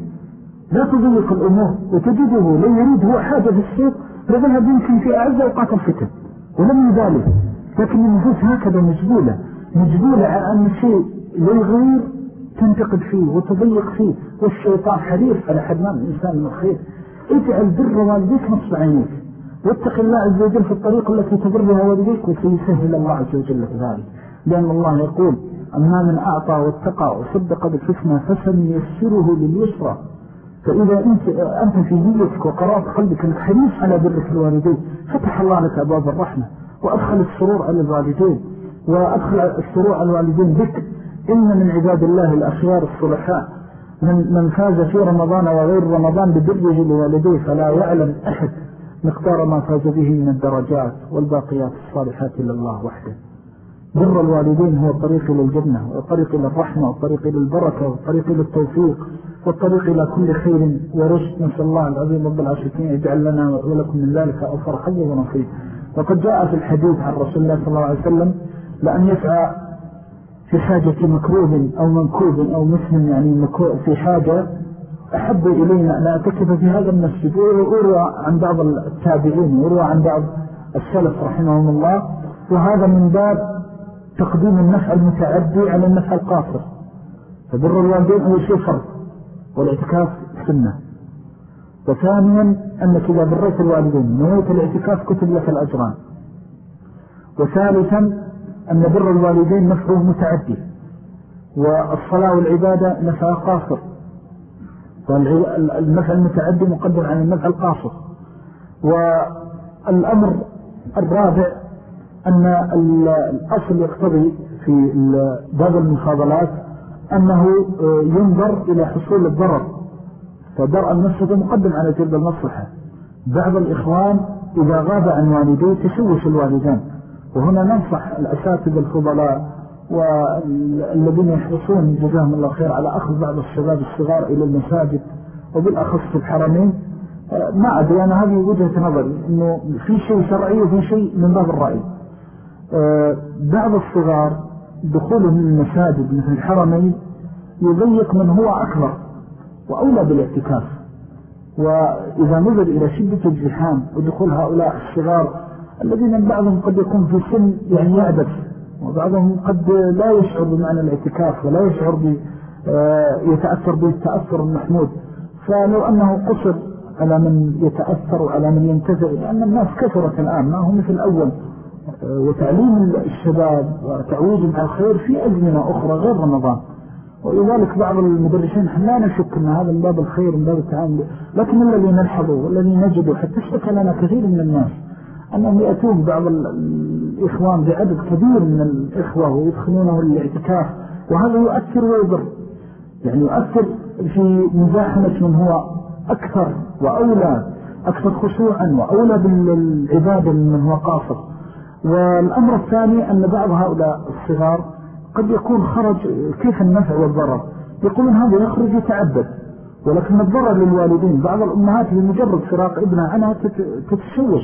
لا تضيق الأمور وتجده لو يريد هو حاجة في السوق لذلك يمكن في أعز أوقات الفتن ولم يبالي لكن النفوس هكذا مجبولة. مجبولة على أن الشيء للغير تنتقد فيه وتضيق فيه. والشيطان حريف على حرمان الإنسان من الخير. اجعل بر والديك نصف عينيك. واتق الله عز وجل في الطريق التي تبر بها والديك وسيسهل الله عز وجل ذلك. لأن الله يقول أما من أعطى واتقى وصدق بالحسنى فسنيسره لليسرى. فإذا أنت, أنت في نيتك وقرارة قلبك أنك حريص على برك الوالدين فتح الله لك أبواب الرحمة. وأدخل السرور على الوالدين وأدخل السرور على الوالدين بك. إن من عباد الله الأخيار الصلحاء. من, من فاز في رمضان وغير رمضان ببره لوالديه فلا يعلم أحد مقدار ما فاز به من الدرجات والباقيات الصالحات لله وحده. بر الوالدين هو الطريق إلى الجنة والطريق إلى الرحمة والطريق إلى البركة والطريق إلى التوفيق والطريق إلى كل خير ورشد نسأل الله العظيم رب العاشقين يجعل لنا ولكم من ذلك أوفر حظ ونصيب. وقد جاء في الحديث عن رسول الله صلى الله عليه وسلم لأن يسعى في حاجة مكروب أو منكوب أو مسلم يعني في حاجة أحب إلينا أن أتكف في هذا المسجد. وأروى عن بعض التابعين وأروى عن بعض السلف رحمهم الله. وهذا من باب تقديم النفع المتعدي على النفع القاصر. فبر الوالدين هو شيء فرض والاعتكاف سنة. وثانيا أنك إذا بريت الوالدين نويت الاعتكاف كتب لك الأجران. وثالثا أن بر الوالدين نفعه متعدي والصلاة والعبادة نفع قاصر. والنفع المتعدي مقدم عن النفع القاصر. والأمر الرابع أن الأصل يقتضي في باب المفاضلات أنه ينظر إلى حصول الضرر. فدرء المفسدة مقدم على جلب المصلحة. بعض الإخوان إذا غاب عن والديه تشوش الوالدان. وهنا ننصح الأساتذة الفضلاء والذين يحرصون جزاهم الله خير على أخذ بعض الشباب الصغار إلى المساجد وبالأخص في الحرمين. ما أدري أنا هذه وجهة نظري أنه في شيء شرعي وفي شيء من باب الرأي. بعض الصغار دخولهم المساجد مثل الحرمين يضيق من هو أكبر. وأولى بالاعتكاف. وإذا نظر إلى شدة الزحام ودخول هؤلاء الصغار الذين بعضهم قد يكون في سن يعني يعدف وبعضهم قد لا يشعر بمعنى الاعتكاف ولا يشعر ب آه، يتأثر بالتأثر المحمود. فلو أنه قصر على من يتأثر وعلى من ينتفع لأن الناس كثرت الآن ما هم مثل الأول. آه، وتعليم الشباب وتعويضهم على الخير في أزمنة أخرى غير رمضان. ولذلك بعض المدرسين لا نشك أن هذا من باب الخير من باب التعامل لكن الذي نلحظه والذي نجده حتى اشتكى لنا كثير من الناس أنهم يأتون بعض الإخوان بعدد كبير من الإخوة ويدخلونه للاعتكاف وهذا يؤثر ويضر. يعني يؤثر في مزاحمة من هو أكثر وأولى أكثر خشوعا وأولى بالعبادة من هو قاصر والأمر الثاني أن بعض هؤلاء الصغار قد يكون خرج كيف النفع والضرر. يقولون هذا يخرج يتعبد. ولكن الضرر للوالدين بعض الأمهات بمجرد فراق ابنها عنها تتشوش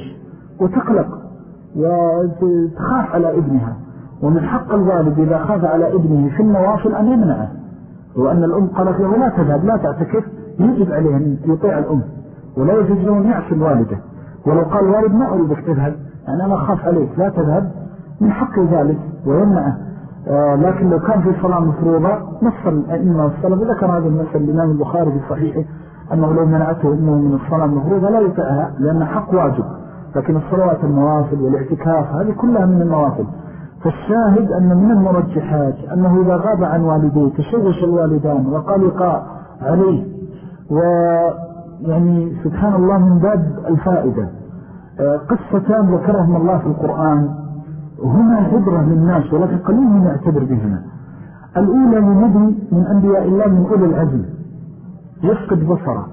وتقلق وتخاف على ابنها. ومن حق الوالد إذا خاف على ابنه في النوافل أن يمنعه. وأن الأم قالت له لا تذهب لا تعتكف يجب عليه أن يطيع الأم. ولا يجب له أن يعصي الوالدة ولو قال الوالد ما أريدك تذهب يعني أنا أخاف عليك لا تذهب. من حق ذلك ويمنعه. لكن لو كان في صلاة مفروضة نص الأئمة والسلام ذكر هذا المثل الإمام البخاري في صحيحه أنه لو منعته أمه من الصلاة المفروضة لا يطعها لأن حق واجب. لكن الصلوات النوافل والاعتكاف هذه كلها من النوافل فالشاهد أن من المرجحات أنه إذا غاب عن والديه تشوش الوالدان وقلق عليه ويعني سبحان الله من باب الفائدة. آه، قصتان ذكرهم الله في القرآن. هما عبرة للناس ولكن قليل من يعتبر بهما. الأولى لنبي من أنبياء الله من أولي العزم يفقد بصره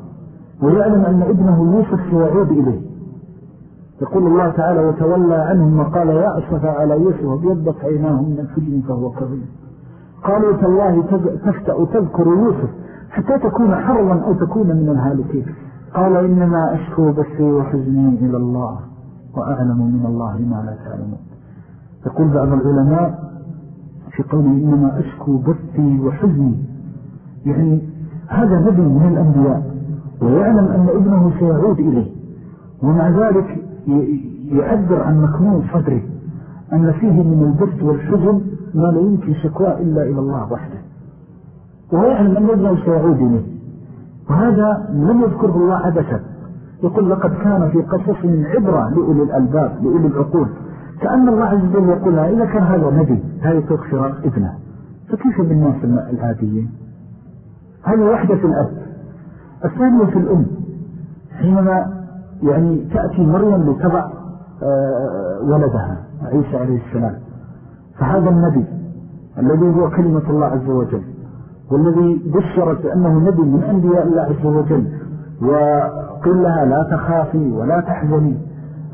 ويعلم أن ابنه يوسف يعود إليه. يقول الله تعالى وتولى عنهم وقال يا أسف على يوسف وبيضت عيناه من الفجن فهو كظيم قالوا تالله تفتأ تذكر يوسف حتى تكون حرا أو تكون من الهالكين. قال إنما أشكو بثي وحزني إلى الله وأعلم من الله ما لا تعلمون. يقول بعض العلماء في قوله إنما أشكو بثي وحزني. يعني هذا نبي من الأنبياء ويعلم أن ابنه سيعود إليه ومع ذلك يعبر عن مكنون صدره أن فيه من البرد والحزن ما لا يمكن شكواه إلا إلى الله وحده. وهو يعلم أن ابنه سيعود إليه. وهذا لم يذكره الله عبثا يقول لقد كان في قصص عبرة لأولي الألباب لأولي العقول. كأن الله عز وجل يقولها إذا كان هذا نبي هذا فراق ابنه فكيف بالناس العاديين هذه وحدة في الأب الثانية في الأم. حينما يعني تأتي مريم لتضع آه، ولدها عيسى عليه السلام. فهذا النبي الذي هو كلمة الله عز وجل والذي بشرت أنه نبي من أنبياء الله عز وجل وقل لها لا تخافي ولا تحزني.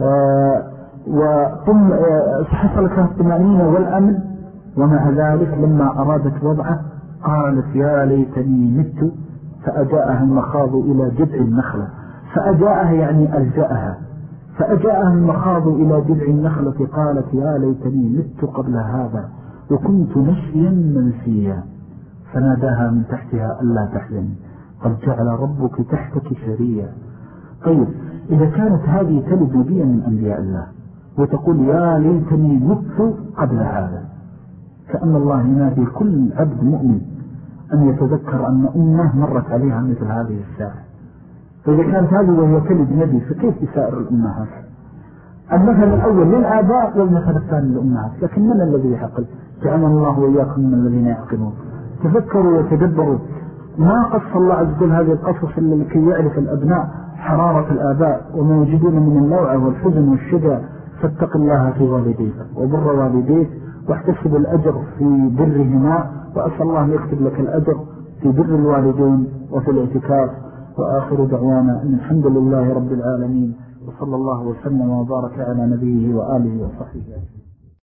آه، وثم آه، حصلت لها الطمأنينة والأمن ومع ذلك لما أرادت وضعه قالت يا ليتني مت فأجاءها المخاض إلى جذع النخلة. فأجاءها يعني ألجأها. فأجاءها المخاض إلى جذع النخلة قالت يا ليتني مت قبل هذا وكنت نسيا منسيا. فناداها من تحتها ألا تحزني قد جعل ربك تحتك شريا. طيب إذا كانت هذه تلد نبيا من أنبياء الله وتقول يا ليتني مت قبل هذا. كأن الله ينادي كل عبد مؤمن أن يتذكر أن أمه مرت عليها مثل هذه الساعة. فإذا كانت هذه وهي تلد نبي فكيف يسائر الأمهات المثل الأول للآباء والمثل الثاني للأمهات لكن من الذي يحقل جعلنا الله وإياكم من الذين يعقلون. تفكروا وتدبروا. ما قص الله عز وجل هذه القصص إلا لكي يعرف الأبناء حرارة الآباء وما يجدون من اللوعة والحزن والشجع فاتق الله في والديك وبر والديك واحتسب الأجر في برهما وأسأل الله يكتب لك الأجر في بر الوالدين وفي الاعتكاف. وآخر دعوانا أن الحمد لله رب العالمين وصلى الله وسلم وبارك على نبيه وآله وصحبه